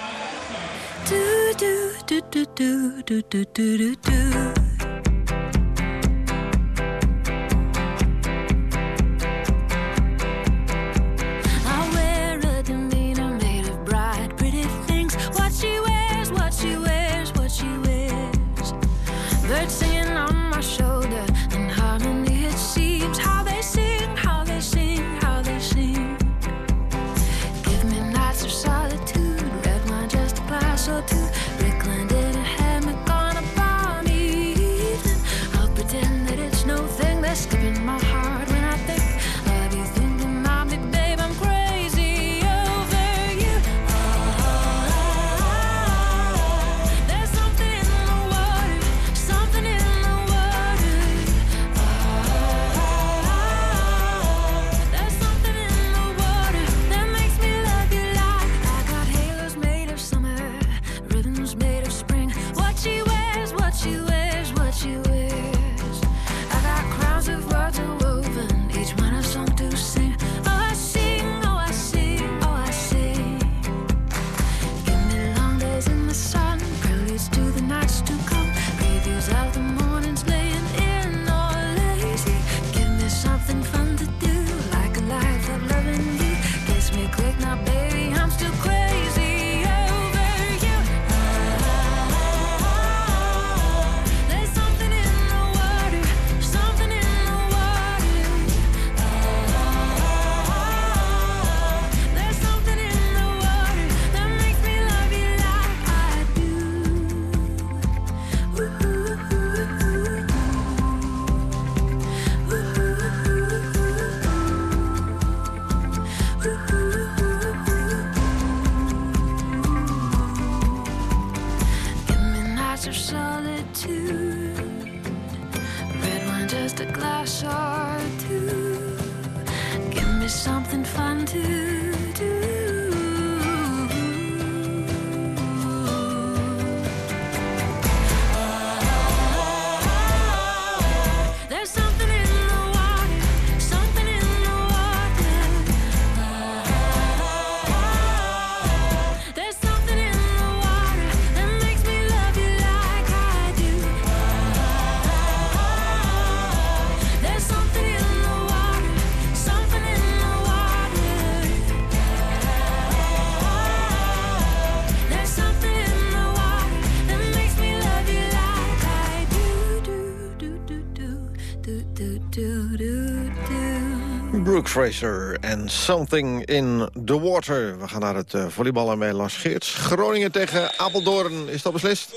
Fraser en Something in the Water. We gaan naar het uh, volleyballen bij Lars Geerts. Groningen tegen Apeldoorn. Is dat beslist?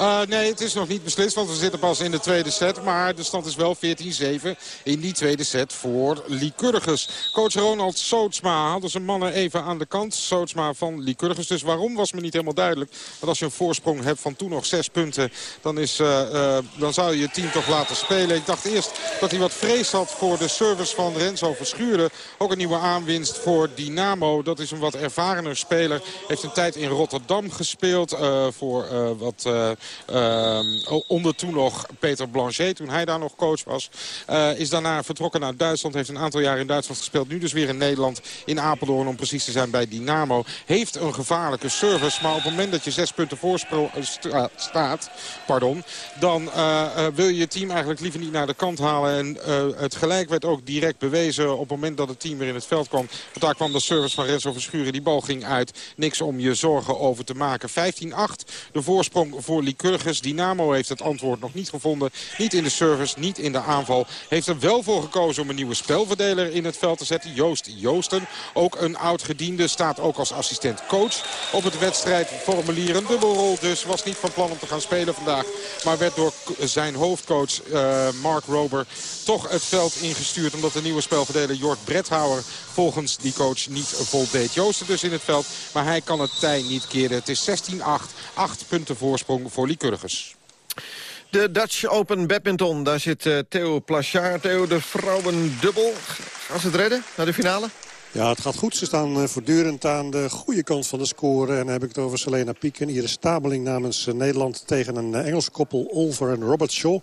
Uh, nee, het is nog niet beslist, want we zitten pas in de tweede set. Maar de stand is wel 14-7 in die tweede set voor Lycurgus. Coach Ronald Sootsma hadden zijn mannen even aan de kant. Sootsma van Lycurgus. Dus waarom was me niet helemaal duidelijk. Want als je een voorsprong hebt van toen nog zes punten... dan, is, uh, uh, dan zou je je team toch laten spelen. Ik dacht eerst dat hij wat vrees had voor de service van Renzo Verschuren. Ook een nieuwe aanwinst voor Dynamo. Dat is een wat ervarener speler. Heeft een tijd in Rotterdam gespeeld. voor wat onder toen nog Peter Blanchet, toen hij daar nog coach was. Uh, is daarna vertrokken naar Duitsland. Heeft een aantal jaar in Duitsland gespeeld. Nu dus weer in Nederland, in Apeldoorn om precies te zijn bij Dynamo. Heeft een gevaarlijke service. Maar op het moment dat je zes punten voorsprong uh, staat, pardon, dan uh, wil je je team eigenlijk liever niet naar de kant halen. En het gelijk werd ook direct bewezen op het moment dat het team weer in het veld kwam. Want daar kwam de service van Renzo Verschuren. Die bal ging uit. Niks om je zorgen over te maken. 15-8 de voorsprong voor Lycurgus. Dynamo heeft het antwoord nog niet gevonden. Niet in de service, niet in de aanval. Heeft er wel voor gekozen om een nieuwe spelverdeler in het veld te zetten. Joost Joosten, ook een oud-gediende, staat ook als assistent coach op het wedstrijdformulier. Een dubbelrol dus, was niet van plan om te gaan spelen vandaag. Maar werd door zijn hoofdcoach uh, Mark Rober toch het veld ingestuurd. Omdat de nieuwe spelverdeler Jort Bredhauer volgens die coach niet voldeed. Joosten dus in het veld, maar hij kan het tij niet keren. Het is 16-8, 8 punten voorsprong voor Lycurgus. De Dutch Open Badminton, daar zit uh, Theo Plachard. Theo, de vrouwen dubbel. Gaan ze het redden naar de finale? Ja, het gaat goed. Ze staan uh, voortdurend aan de goede kant van de score. En dan heb ik het over Selena Piek en Iris Stabeling namens uh, Nederland... tegen een Engels koppel Olver en Robert Shaw. 20-15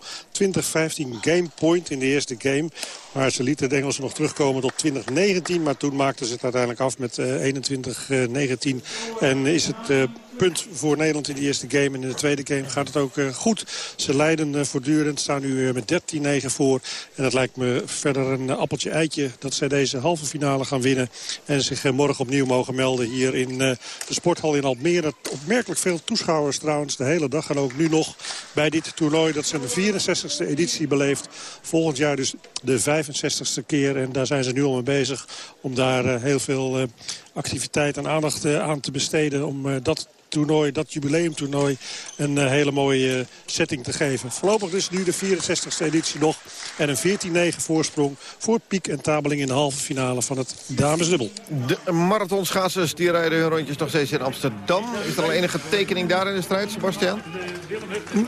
game point in de eerste game. Maar ze lieten de Engelsen nog terugkomen tot 2019. Maar toen maakten ze het uiteindelijk af met 21-19. en is het punt voor Nederland in de eerste game. En in de tweede game gaat het ook uh, goed. Ze leiden uh, voortdurend, staan nu uh, met 13-9 voor. En het lijkt me verder een appeltje-eitje dat zij deze halve finale gaan winnen. En zich morgen opnieuw mogen melden hier in de sporthal in Almere. Opmerkelijk veel toeschouwers trouwens de hele dag. En ook nu nog bij dit toernooi dat ze de 64ste editie beleeft. Volgend jaar dus de 65ste keer. En daar zijn ze nu al mee bezig om daar heel veel activiteit en aandacht aan te besteden. Om dat toernooi, dat jubileumtoernooi, een uh, hele mooie uh, setting te geven. Voorlopig dus nu de 64e editie nog. En een 14-9 voorsprong voor Piek en Tabeling in de halve finale van het damesdubbel. De marathonschaatsers die rijden hun rondjes nog steeds in Amsterdam. Is er al enige tekening daar in de strijd, Sebastian?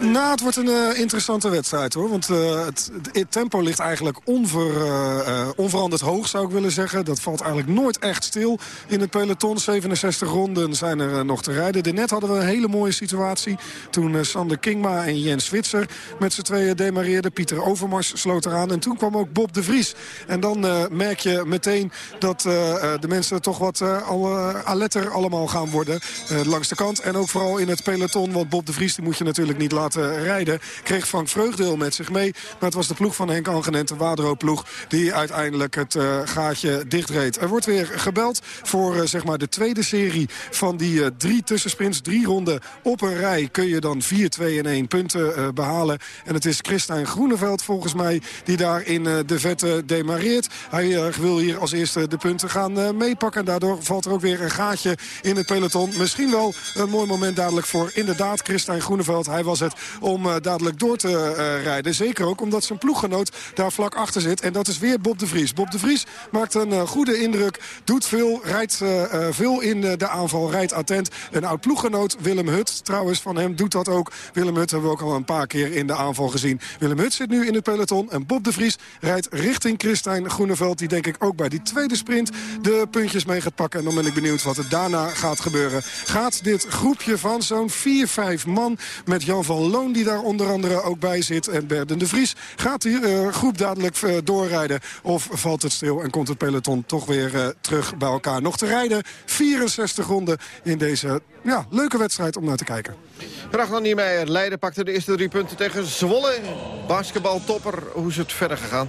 Nou, het wordt een uh, interessante wedstrijd hoor. Want het, het, tempo ligt eigenlijk onver, onveranderd hoog, zou ik willen zeggen. Dat valt eigenlijk nooit echt stil in het peloton. 67 ronden zijn er nog te rijden. Net hadden we een hele mooie situatie. Toen uh, Sander Kingma en Jens Switzer met z'n tweeën demareerden. Pieter Overmars sloot eraan. En toen kwam ook Bob de Vries. En dan uh, merk je meteen dat uh, de mensen toch wat al, aletter allemaal gaan worden. langs de kant. En ook vooral in het peloton. Want Bob de Vries die moet je natuurlijk niet laten rijden. Kreeg Frank Vreugdeel met zich mee. Maar het was de ploeg van Henk Angenent, de Wadro-ploeg... die uiteindelijk het gaatje dichtreed. Er wordt weer gebeld voor zeg maar de tweede serie van die drie tussenspelers Drie ronden op een rij kun je dan 4, 2 en 1 punten uh, behalen. En het is Christijn Groeneveld volgens mij die daar in de vette demareert. Hij wil hier als eerste de punten gaan meepakken. En daardoor valt er ook weer een gaatje in het peloton. Misschien wel een mooi moment dadelijk voor inderdaad Christijn Groeneveld. Hij was het om dadelijk door te rijden. Zeker ook omdat zijn ploeggenoot daar vlak achter zit. En dat is weer Bob de Vries. Bob de Vries maakt een goede indruk. Doet veel, rijdt veel in de aanval, rijdt attent. Een oud ploeggenoot Willem Hut. Trouwens, van hem doet dat ook. Willem Hut hebben we ook al een paar keer in de aanval gezien. Willem Hut zit nu in het peloton. En Bob de Vries rijdt richting Christijn Groeneveld. Die denk ik ook bij die tweede sprint de puntjes mee gaat pakken. En dan ben ik benieuwd wat er daarna gaat gebeuren. Gaat dit groepje van zo'n 4, 5 man... met Jan van Loon die daar onder andere ook bij zit... en Berden de Vries, gaat die uh, groep dadelijk doorrijden? Of valt het stil en komt het peloton toch weer terug bij elkaar? Nog te rijden, 64 ronden in deze ja, leuke wedstrijd om naar te kijken. Ragnar Niemeyer, Leiden pakte de eerste drie punten tegen Zwolle. Basketbaltopper, hoe is het verder gegaan?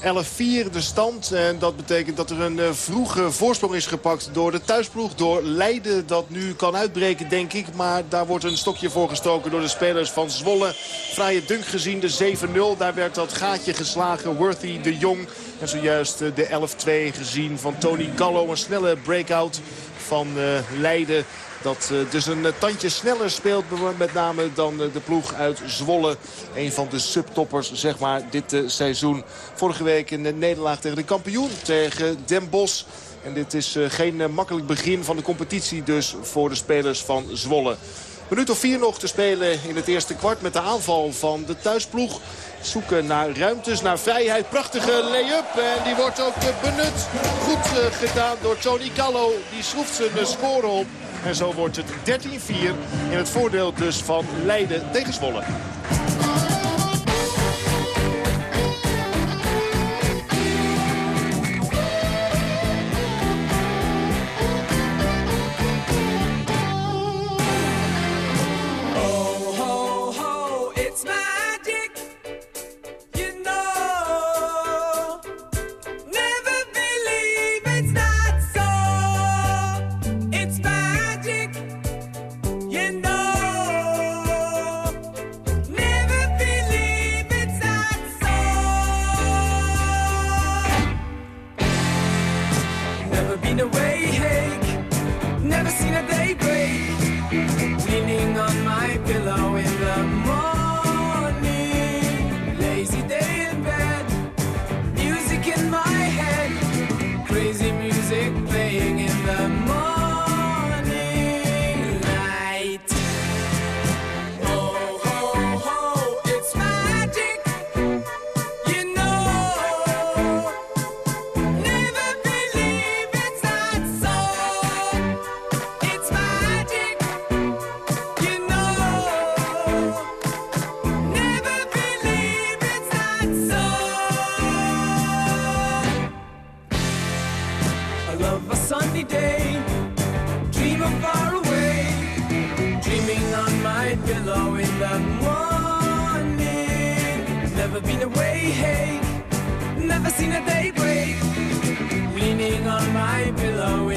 11-4 de stand. En dat betekent dat er een uh, vroege voorsprong is gepakt door de thuisploeg. Door Leiden dat nu kan uitbreken, denk ik. Maar daar wordt een stokje voor gestoken door de spelers van Zwolle. Vrije dunk gezien, de 7-0. Daar werd dat gaatje geslagen. Worthy de Jong En zojuist eh, de 11-2 gezien van Tony Gallo. Een snelle breakout van eh, Leiden. Dat eh, dus een eh, tandje sneller speelt met name dan eh, de ploeg uit Zwolle. Een van de subtoppers zeg maar dit seizoen. Vorige week een nederlaag tegen de kampioen, tegen Den Bosch. En dit is geen makkelijk begin van de competitie dus voor de spelers van Zwolle. Minuut of vier nog te spelen in het eerste kwart met de aanval van de thuisploeg. Zoeken naar ruimtes, naar vrijheid. Prachtige lay-up en die wordt ook benut. Goed gedaan door Tony Callo. Die schroeft zijn score op. En zo wordt het 13-4 in het voordeel dus van Leiden tegen Zwolle. Away, hey, never seen a day break, leaning on my pillow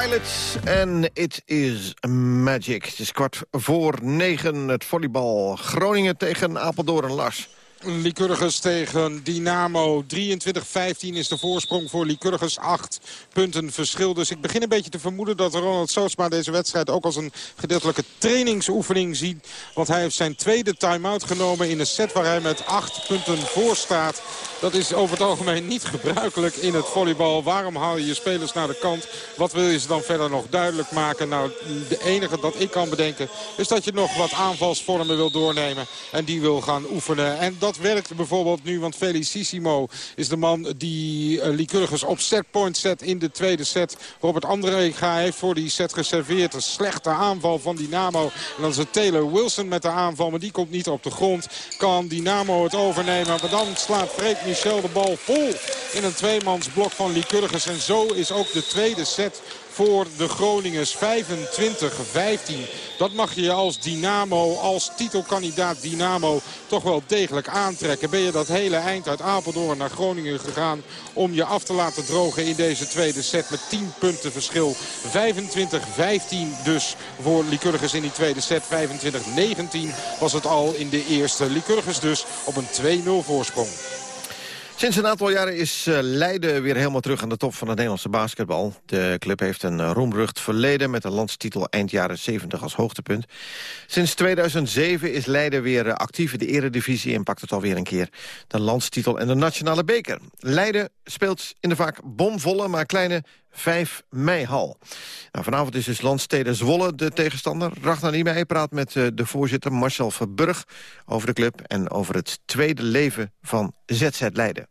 Pilots en It is Magic. Het is kwart voor negen. Het volleybal Groningen tegen Apeldoorn. Lars. Lycurgus tegen Dynamo. 23-15 is de voorsprong voor Lycurgus. 8 punten verschil. Dus ik begin een beetje te vermoeden dat Ronald Sootsma deze wedstrijd ook als een gedeeltelijke trainingsoefening ziet. Want hij heeft zijn tweede time-out genomen in een set waar hij met 8 punten voor staat. Dat is over het algemeen niet gebruikelijk in het volleybal. Waarom haal je je spelers naar de kant? Wat wil je ze dan verder nog duidelijk maken? Nou, de enige dat ik kan bedenken is dat je nog wat aanvalsvormen wil doornemen. En die wil gaan oefenen. En dat werkt bijvoorbeeld nu, want Felicissimo is de man die uh, Lycurgus op setpoint zet in de tweede set. Robert Andrega heeft voor die set geserveerd. Een slechte aanval van Dynamo. En dan is het Taylor Wilson met de aanval, maar die komt niet op de grond. Kan Dynamo het overnemen, maar dan slaat Freek Michel de bal vol in een tweemansblok van Lycurgus. En zo is ook de tweede set voor de Groningers. 25-15. Dat mag je als Dynamo, als titelkandidaat Dynamo toch wel degelijk aantrekken. Ben je dat hele eind uit Apeldoorn naar Groningen gegaan om je af te laten drogen in deze tweede set met 10 punten verschil. 25-15 dus voor Lycurgus in die tweede set. 25-19 was het al in de eerste. Lycurgus dus op een 2-0 voorsprong. Sinds een aantal jaren is eh, Leiden weer helemaal terug aan de top van het Nederlandse basketbal. De club heeft een eh, roemrucht verleden met een landstitel eind jaren 70 als hoogtepunt. Sinds 2007 is Leiden weer eh, actief in de eredivisie en pakt het alweer een keer de landstitel en de nationale beker. Leiden speelt in de vaak bomvolle, maar kleine 5 mei-hal. Nou, vanavond is dus Landstede Zwolle de tegenstander. Ragnar Niemeyer praat met eh, de voorzitter Marcel Verburg over de club... en over het tweede leven van ZZ Leiden.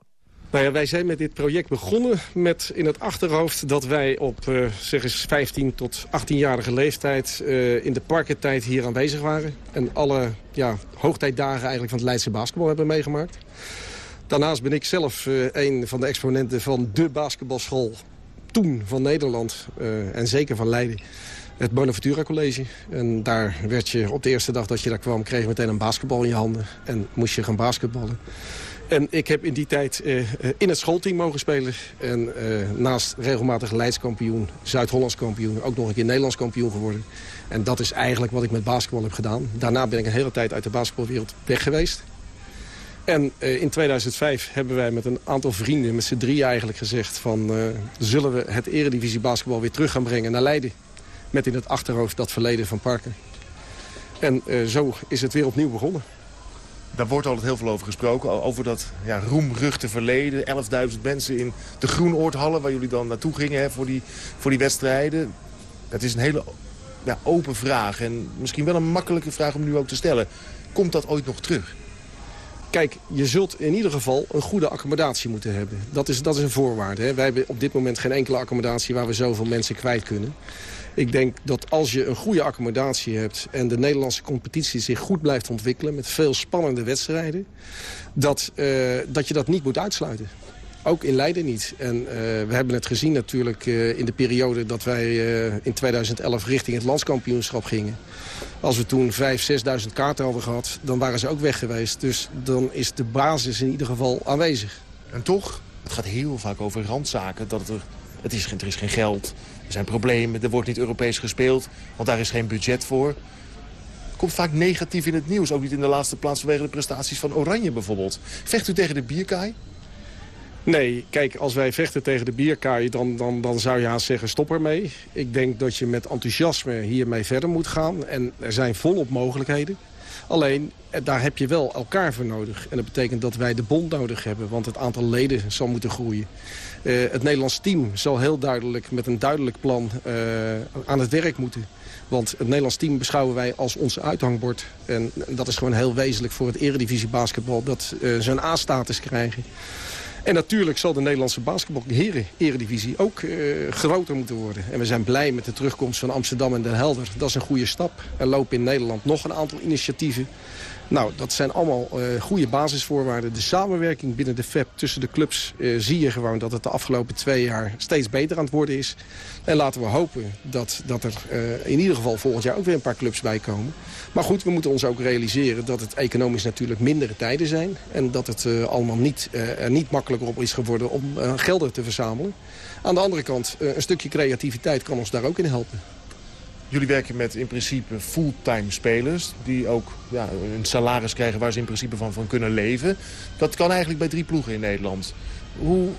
Nou ja, wij zijn met dit project begonnen met in het achterhoofd... dat wij op eh, zeg eens 15 tot 18-jarige leeftijd eh, in de parkentijd hier aanwezig waren. En alle ja, hoogtijdagen eigenlijk van het Leidse basketbal hebben meegemaakt. Daarnaast ben ik zelf eh, een van de exponenten van de basketbalschool toen van Nederland. eh, en zeker van Leiden. Het Bonaventura College. En daar werd je op de eerste dag dat je daar kwam... kreeg je meteen een basketbal in je handen. En moest je gaan basketballen. En ik heb in die tijd eh, eh, in het schoolteam mogen spelen. En naast regelmatig Leidskampioen, Zuid-Hollands kampioen... ook nog een keer Nederlands kampioen geworden. En dat is eigenlijk wat ik met basketbal heb gedaan. Daarna ben ik een hele tijd uit de basketbalwereld weg geweest. En eh, in 2005 hebben wij met een aantal vrienden, met z'n drie eigenlijk gezegd... van eh, zullen we het eredivisie basketbal weer terug gaan brengen naar Leiden. Met in het achterhoofd dat verleden van Parker. En eh, zo is het weer opnieuw begonnen. Daar wordt altijd heel veel over gesproken. Over dat ja, roemruchte verleden. 11.000 mensen in de Groenoordhallen waar jullie dan naartoe gingen hè, voor, die, voor die wedstrijden. Dat is een hele ja, open vraag. En misschien wel een makkelijke vraag om nu ook te stellen. Komt dat ooit nog terug? Kijk, je zult in ieder geval een goede accommodatie moeten hebben. Dat is, dat is een voorwaarde. Hè. Wij hebben op dit moment geen enkele accommodatie waar we zoveel mensen kwijt kunnen. Ik denk dat als je een goede accommodatie hebt... en de Nederlandse competitie zich goed blijft ontwikkelen... met veel spannende wedstrijden... dat, eh, dat je dat niet moet uitsluiten. Ook in Leiden niet. En eh, we hebben het gezien natuurlijk eh, in de periode dat wij eh, in 2011 richting het landskampioenschap gingen. Als we toen 5.000, 6.000 kaarten hadden gehad, dan waren ze ook weg geweest. Dus dan is de basis in ieder geval aanwezig. En toch, het gaat heel vaak over randzaken. Dat er, het is, er is geen geld, er zijn problemen, er wordt niet Europees gespeeld. Want daar is geen budget voor. Komt vaak negatief in het nieuws. Ook niet in de laatste plaats vanwege de prestaties van Oranje bijvoorbeeld. Vecht u tegen de bierkaai? Nee, kijk, als wij vechten tegen de bierkaai, dan, dan, dan zou je haast zeggen stop ermee. Ik denk dat je met enthousiasme hiermee verder moet gaan. En er zijn volop mogelijkheden. Alleen, eh, daar heb je wel elkaar voor nodig. En dat betekent dat wij de bond nodig hebben, want het aantal leden zal moeten groeien. Eh, het Nederlands team zal heel duidelijk met een duidelijk plan eh, aan het werk moeten. Want het Nederlands team beschouwen wij als ons uithangbord. En dat is gewoon heel wezenlijk voor het eredivisie basketbal. Dat ze een A-status krijgen. En natuurlijk zal de Nederlandse basketbalheren eredivisie ook eh, groter moeten worden. En we zijn blij met de terugkomst van Amsterdam en Den Helder. Dat is een goede stap. Er lopen in Nederland nog een aantal initiatieven. Nou, dat zijn allemaal eh, goede basisvoorwaarden. De samenwerking binnen de FEP tussen de clubs eh, zie je gewoon dat het de afgelopen twee jaar steeds beter aan het worden is. En laten we hopen dat, dat er eh, in ieder geval volgend jaar ook weer een paar clubs bij komen. Maar goed, we moeten ons ook realiseren dat het economisch natuurlijk mindere tijden zijn. En dat het allemaal niet, niet makkelijker op is geworden om gelden te verzamelen. Aan de andere kant, een stukje creativiteit kan ons daar ook in helpen. Jullie werken met in principe fulltime spelers... die ook ja, een salaris krijgen waar ze in principe van, van kunnen leven. Dat kan eigenlijk bij drie ploegen in Nederland. Hoe,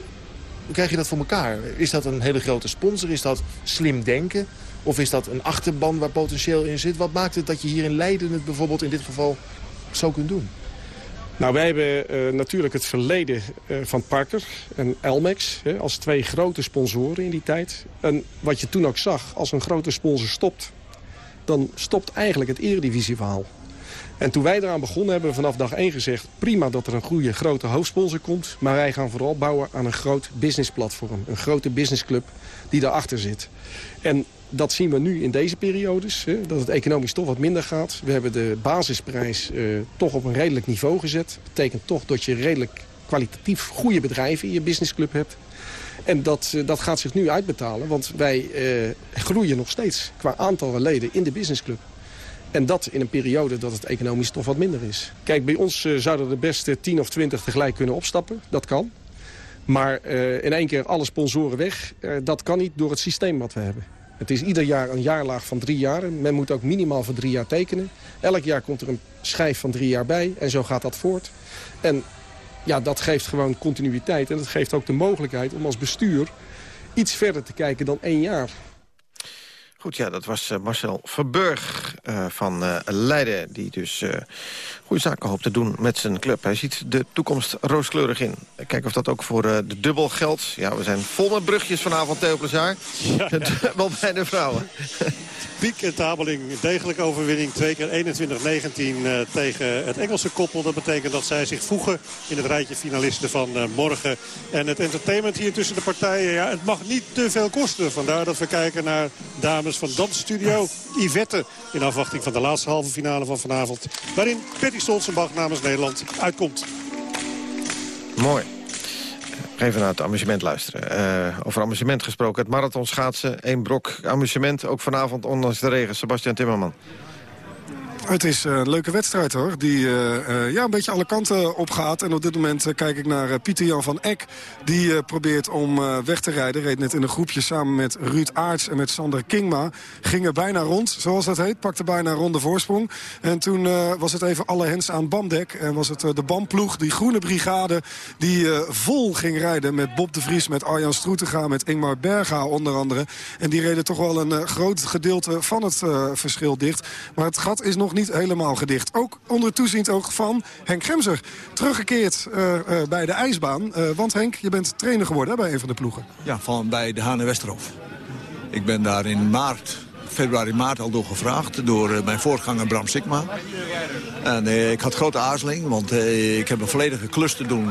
hoe krijg je dat voor elkaar? Is dat een hele grote sponsor? Is dat slim denken? Of is dat een achterban waar potentieel in zit? Wat maakt het dat je hier in Leiden het bijvoorbeeld in dit geval zo kunt doen? Nou, wij hebben eh, natuurlijk het verleden eh, van Parker en Elmex hè, als twee grote sponsoren in die tijd. En wat je toen ook zag, als een grote sponsor stopt, dan stopt eigenlijk het eredivisieverhaal. En toen wij eraan begonnen hebben we vanaf dag 1 gezegd... prima dat er een goede grote hoofdsponsor komt... maar wij gaan vooral bouwen aan een groot businessplatform. Een grote businessclub die daarachter zit. En dat zien we nu in deze periodes, hè, dat het economisch toch wat minder gaat. We hebben de basisprijs eh, toch op een redelijk niveau gezet. Dat betekent toch dat je redelijk kwalitatief goede bedrijven in je businessclub hebt. En dat, eh, dat gaat zich nu uitbetalen, want wij eh, groeien nog steeds qua aantal leden in de businessclub. En dat in een periode dat het economisch toch wat minder is. Kijk, bij ons eh, zouden er best eh, 10 of 20 tegelijk kunnen opstappen. Dat kan. Maar eh, in één keer alle sponsoren weg, dat kan niet door het systeem wat we hebben. Het is ieder jaar een jaarlaag van drie jaar. Men moet ook minimaal voor drie jaar tekenen. Elk jaar komt er een schijf van drie jaar bij en zo gaat dat voort. En ja, dat geeft gewoon continuïteit. En dat geeft ook de mogelijkheid om als bestuur iets verder te kijken dan één jaar. Goed, ja, dat was eh, Marcel Verburg eh, van eh, Leiden... die dus goede zaken hoopt te doen met zijn club. Hij ziet de toekomst rooskleurig in. Kijken of dat ook voor de dubbel geldt. Ja, we zijn vol met brugjes vanavond, Theo Plezaar. De dubbel bij de vrouwen. Piek en Tabeling, degelijke overwinning. Twee keer 21-19 eh, tegen het Engelse koppel. Dat betekent dat zij zich voegen in het rijtje finalisten van morgen. En het entertainment hier tussen de partijen, ja, het mag niet te veel kosten. Vandaar dat we kijken naar dames van Dansstudio Yvette. In afwachting van de laatste halve finale van vanavond. Waarin Patty Stolzenbach namens Nederland uitkomt. Mooi. Even naar het amusement luisteren. Eh, over amusement gesproken. Het marathon schaatsen, één brok amusement. Ook vanavond, ondanks de regen. Sebastian Timmerman. Het is eh, een leuke wedstrijd hoor, die eh, eh, ja, een beetje alle kanten opgaat. En op dit moment kijk ik naar eh, Pieter-Jan van Eck. Die probeert om weg te rijden. Reed net in een groepje samen met Ruud Aarts en met Sander Kingma. Gingen bijna rond, zoals dat heet. Pakte bijna rond de voorsprong. En toen was het even alle hens aan bamdek. En was het de BAM-ploeg, die groene brigade... die vol ging rijden met Bob de Vries, met Arjan Stroetega... met Ingmar Berga onder andere. En die reden toch wel een groot gedeelte van het verschil dicht. Maar het gat is nog niet helemaal gedicht. Ook onder toeziend oog van Henk Gemser. Teruggekeerd eh, eh, bij de ijsbaan. Eh, want Henk, je bent trainer geworden bij een van de ploegen. Ja, van bij de Hane Westerhof. Ik ben daar in maart, februari, maart al door gevraagd... door mijn voorganger Bram Sikma. En ik had grote aarzeling, want ik heb een volledige klus te doen...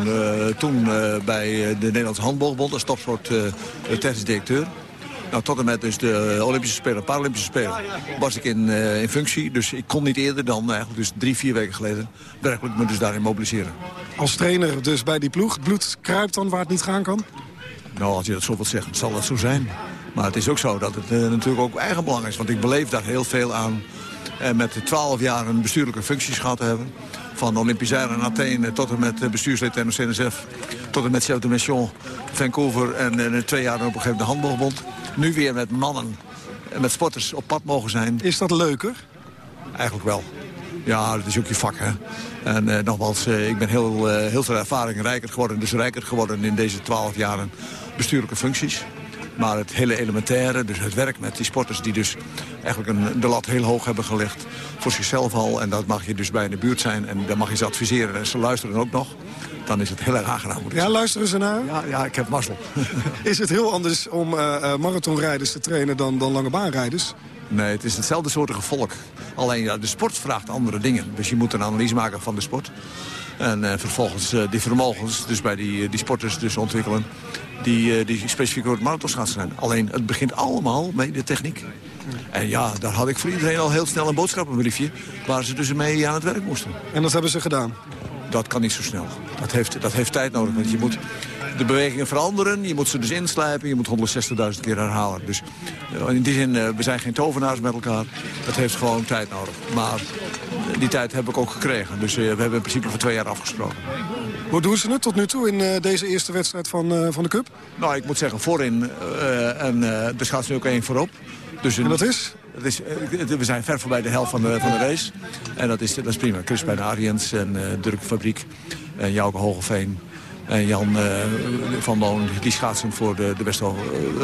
toen bij de Nederlandse Handbalbond als topsport technisch directeur. Nou, tot en met dus de Olympische Spelen, Paralympische Spelen, was ik in, eh, in functie. Dus ik kon niet eerder dan eigenlijk dus drie, vier weken geleden... werkelijk me dus daarin mobiliseren. Als trainer dus bij die ploeg. Het bloed kruipt dan waar het niet gaan kan? Nou, als je dat zo wilt zeggen, zal dat zo zijn. Maar het is ook zo dat het eh, natuurlijk ook eigen belang is. Want ik beleef daar heel veel aan. En met 12 jaar een bestuurlijke functies gehad te hebben. Van Olympisch in Athene tot en met eh, bestuurslid NOC-NSF. Tot en met chef de mission Vancouver. En twee jaar op een gegeven moment de handbalbond. Nu weer met mannen en met sporters op pad mogen zijn. Is dat leuker? Eigenlijk wel. Ja, dat is ook je vak, hè. En eh, nogmaals, eh, ik ben heel, eh, heel veel ervaring rijker geworden. Dus rijker geworden in deze twaalf jaren bestuurlijke functies. Maar het hele elementaire, dus het werk met die sporters... die dus eigenlijk een, de lat heel hoog hebben gelegd voor zichzelf al. En dat mag je dus bij in de buurt zijn en dan mag je ze adviseren. En ze luisteren ook nog. Dan is het heel erg aangenaam. Ja, luisteren ze naar? Ja, ja ik heb mazzel. Is het heel anders om eh, marathonrijders te trainen dan, dan lange baanrijders? Nee, het is hetzelfde soortige volk. Alleen ja, de sport vraagt andere dingen. Dus je moet een analyse maken van de sport. En eh, vervolgens eh, die vermogens dus bij die, eh, die sporters dus ontwikkelen... die, die specifiek voor het marathonschaatsen zijn. Alleen, het begint allemaal met de techniek. En ja, daar had ik voor iedereen al heel snel een boodschappenbriefje... waar ze dus mee aan het werk moesten. En dat hebben ze gedaan? Dat kan niet zo snel. Dat heeft, dat heeft tijd nodig, want je moet de bewegingen veranderen. Je moet ze dus inslijpen. Je moet 160.000 keer herhalen. Dus in die zin, we zijn geen tovenaars met elkaar. Dat heeft gewoon tijd nodig. Maar die tijd heb ik ook gekregen. Dus eh, we hebben in principe voor twee jaar afgesproken. Hoe doen ze het tot nu toe in eh, deze eerste wedstrijd van, eh, van de Cup? Nou, ik moet zeggen, voorin en er gaat nu ook één voorop. Dus En dat is? Het is we zijn ver voorbij de helft van de, van de race. En dat is, dat is prima. Chris bij de Ariens en uh, Dirk Fabriek en Jouke Hogeveen. En Jan uh, van Loon, die schaatsen voor de, de, Westerhof, uh,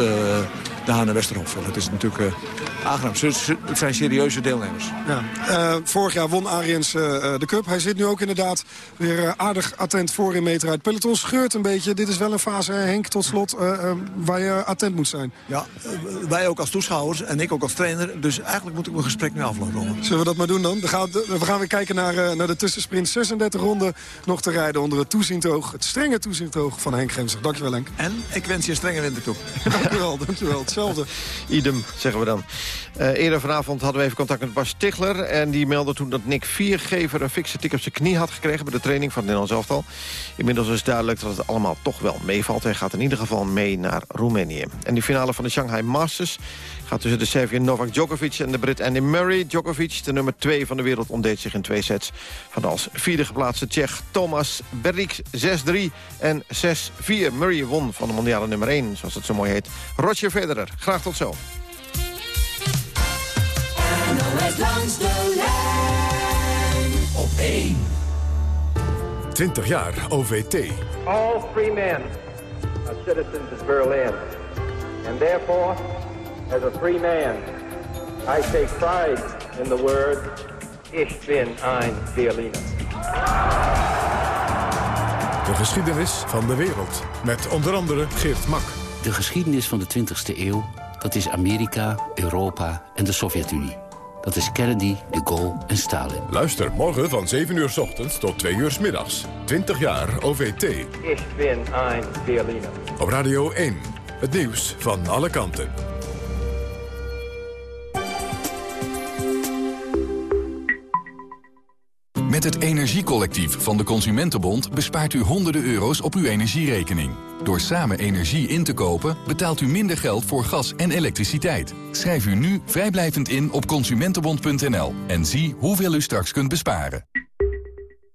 de Haan en Westerhof. Dat is natuurlijk aangenaam. Ze, ze, het zijn serieuze deelnemers. Ja. Uh, vorig jaar won Ariens uh, de Cup. Hij zit nu ook inderdaad weer aardig attent voor in meter uit. Peloton scheurt een beetje. Dit is wel een fase, Henk, tot slot, waar je attent moet zijn. Ja, wij ook als toeschouwers en ik ook als trainer. Dus eigenlijk moet ik mijn gesprek nu aflopen. Zullen we dat maar doen dan? dan gaan we, we gaan weer kijken naar, naar de tussensprint. 36 ronden nog te rijden onder het toeziend oog. Het strenge toezicht oog van Henk Gemser. Dankjewel Henk. En ik wens je een strenge winter toe. dankjewel, dankjewel. hetzelfde. Idem, zeggen we dan. Eh, eerder vanavond hadden we even contact met Bas Stigler... en die meldde toen dat Nick Viergever een fikse tik op zijn knie had gekregen... bij de training van het Nederlands elftal. Inmiddels is duidelijk dat het allemaal toch wel meevalt. Hij gaat in ieder geval mee naar Roemenië. En die finale van de Shanghai Masters gaat tussen de Serviër Novak Djokovic en de Brit Andy Murray. Djokovic, de nummer 2 van de wereld, ontdeed zich in twee sets... van als vierde geplaatste Tsjech Thomas Berrik 6-3 en 6-4. Murray won van de mondiale nummer 1, zoals het zo mooi heet. Roger Federer, graag tot zo. NOS langs de lijn op 1. 20 jaar OVT. All free men are citizens of Berlin. And therefore, as a free man, I take pride in the word, Ich bin ein Berliner. De geschiedenis van de wereld. Met onder andere Geert Mak. De geschiedenis van de 20e eeuw, dat is Amerika, Europa en de Sovjet-Unie. Dat is Kennedy, de Gaulle en Stalin. Luister morgen van 7 uur s ochtends tot 2 uur s middags. 20 jaar OVT. Ich bin ein Berliner. Op Radio 1. Het nieuws van alle kanten. Het Energiecollectief van de Consumentenbond bespaart u honderden euro's op uw energierekening. Door samen energie in te kopen betaalt u minder geld voor gas en elektriciteit. Schrijf u nu vrijblijvend in op consumentenbond.nl en zie hoeveel u straks kunt besparen.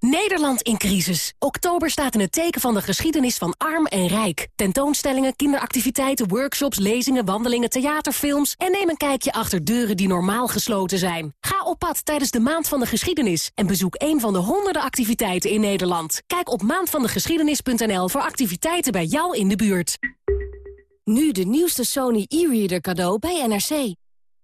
Nederland in crisis. Oktober staat in het teken van de geschiedenis van arm en rijk. Tentoonstellingen, kinderactiviteiten, workshops, lezingen, wandelingen, theaterfilms... en neem een kijkje achter deuren die normaal gesloten zijn. Ga op pad tijdens de Maand van de Geschiedenis... en bezoek een van de honderden activiteiten in Nederland. Kijk op maandvandegeschiedenis.nl voor activiteiten bij jou in de buurt. Nu de nieuwste Sony e-reader cadeau bij NRC.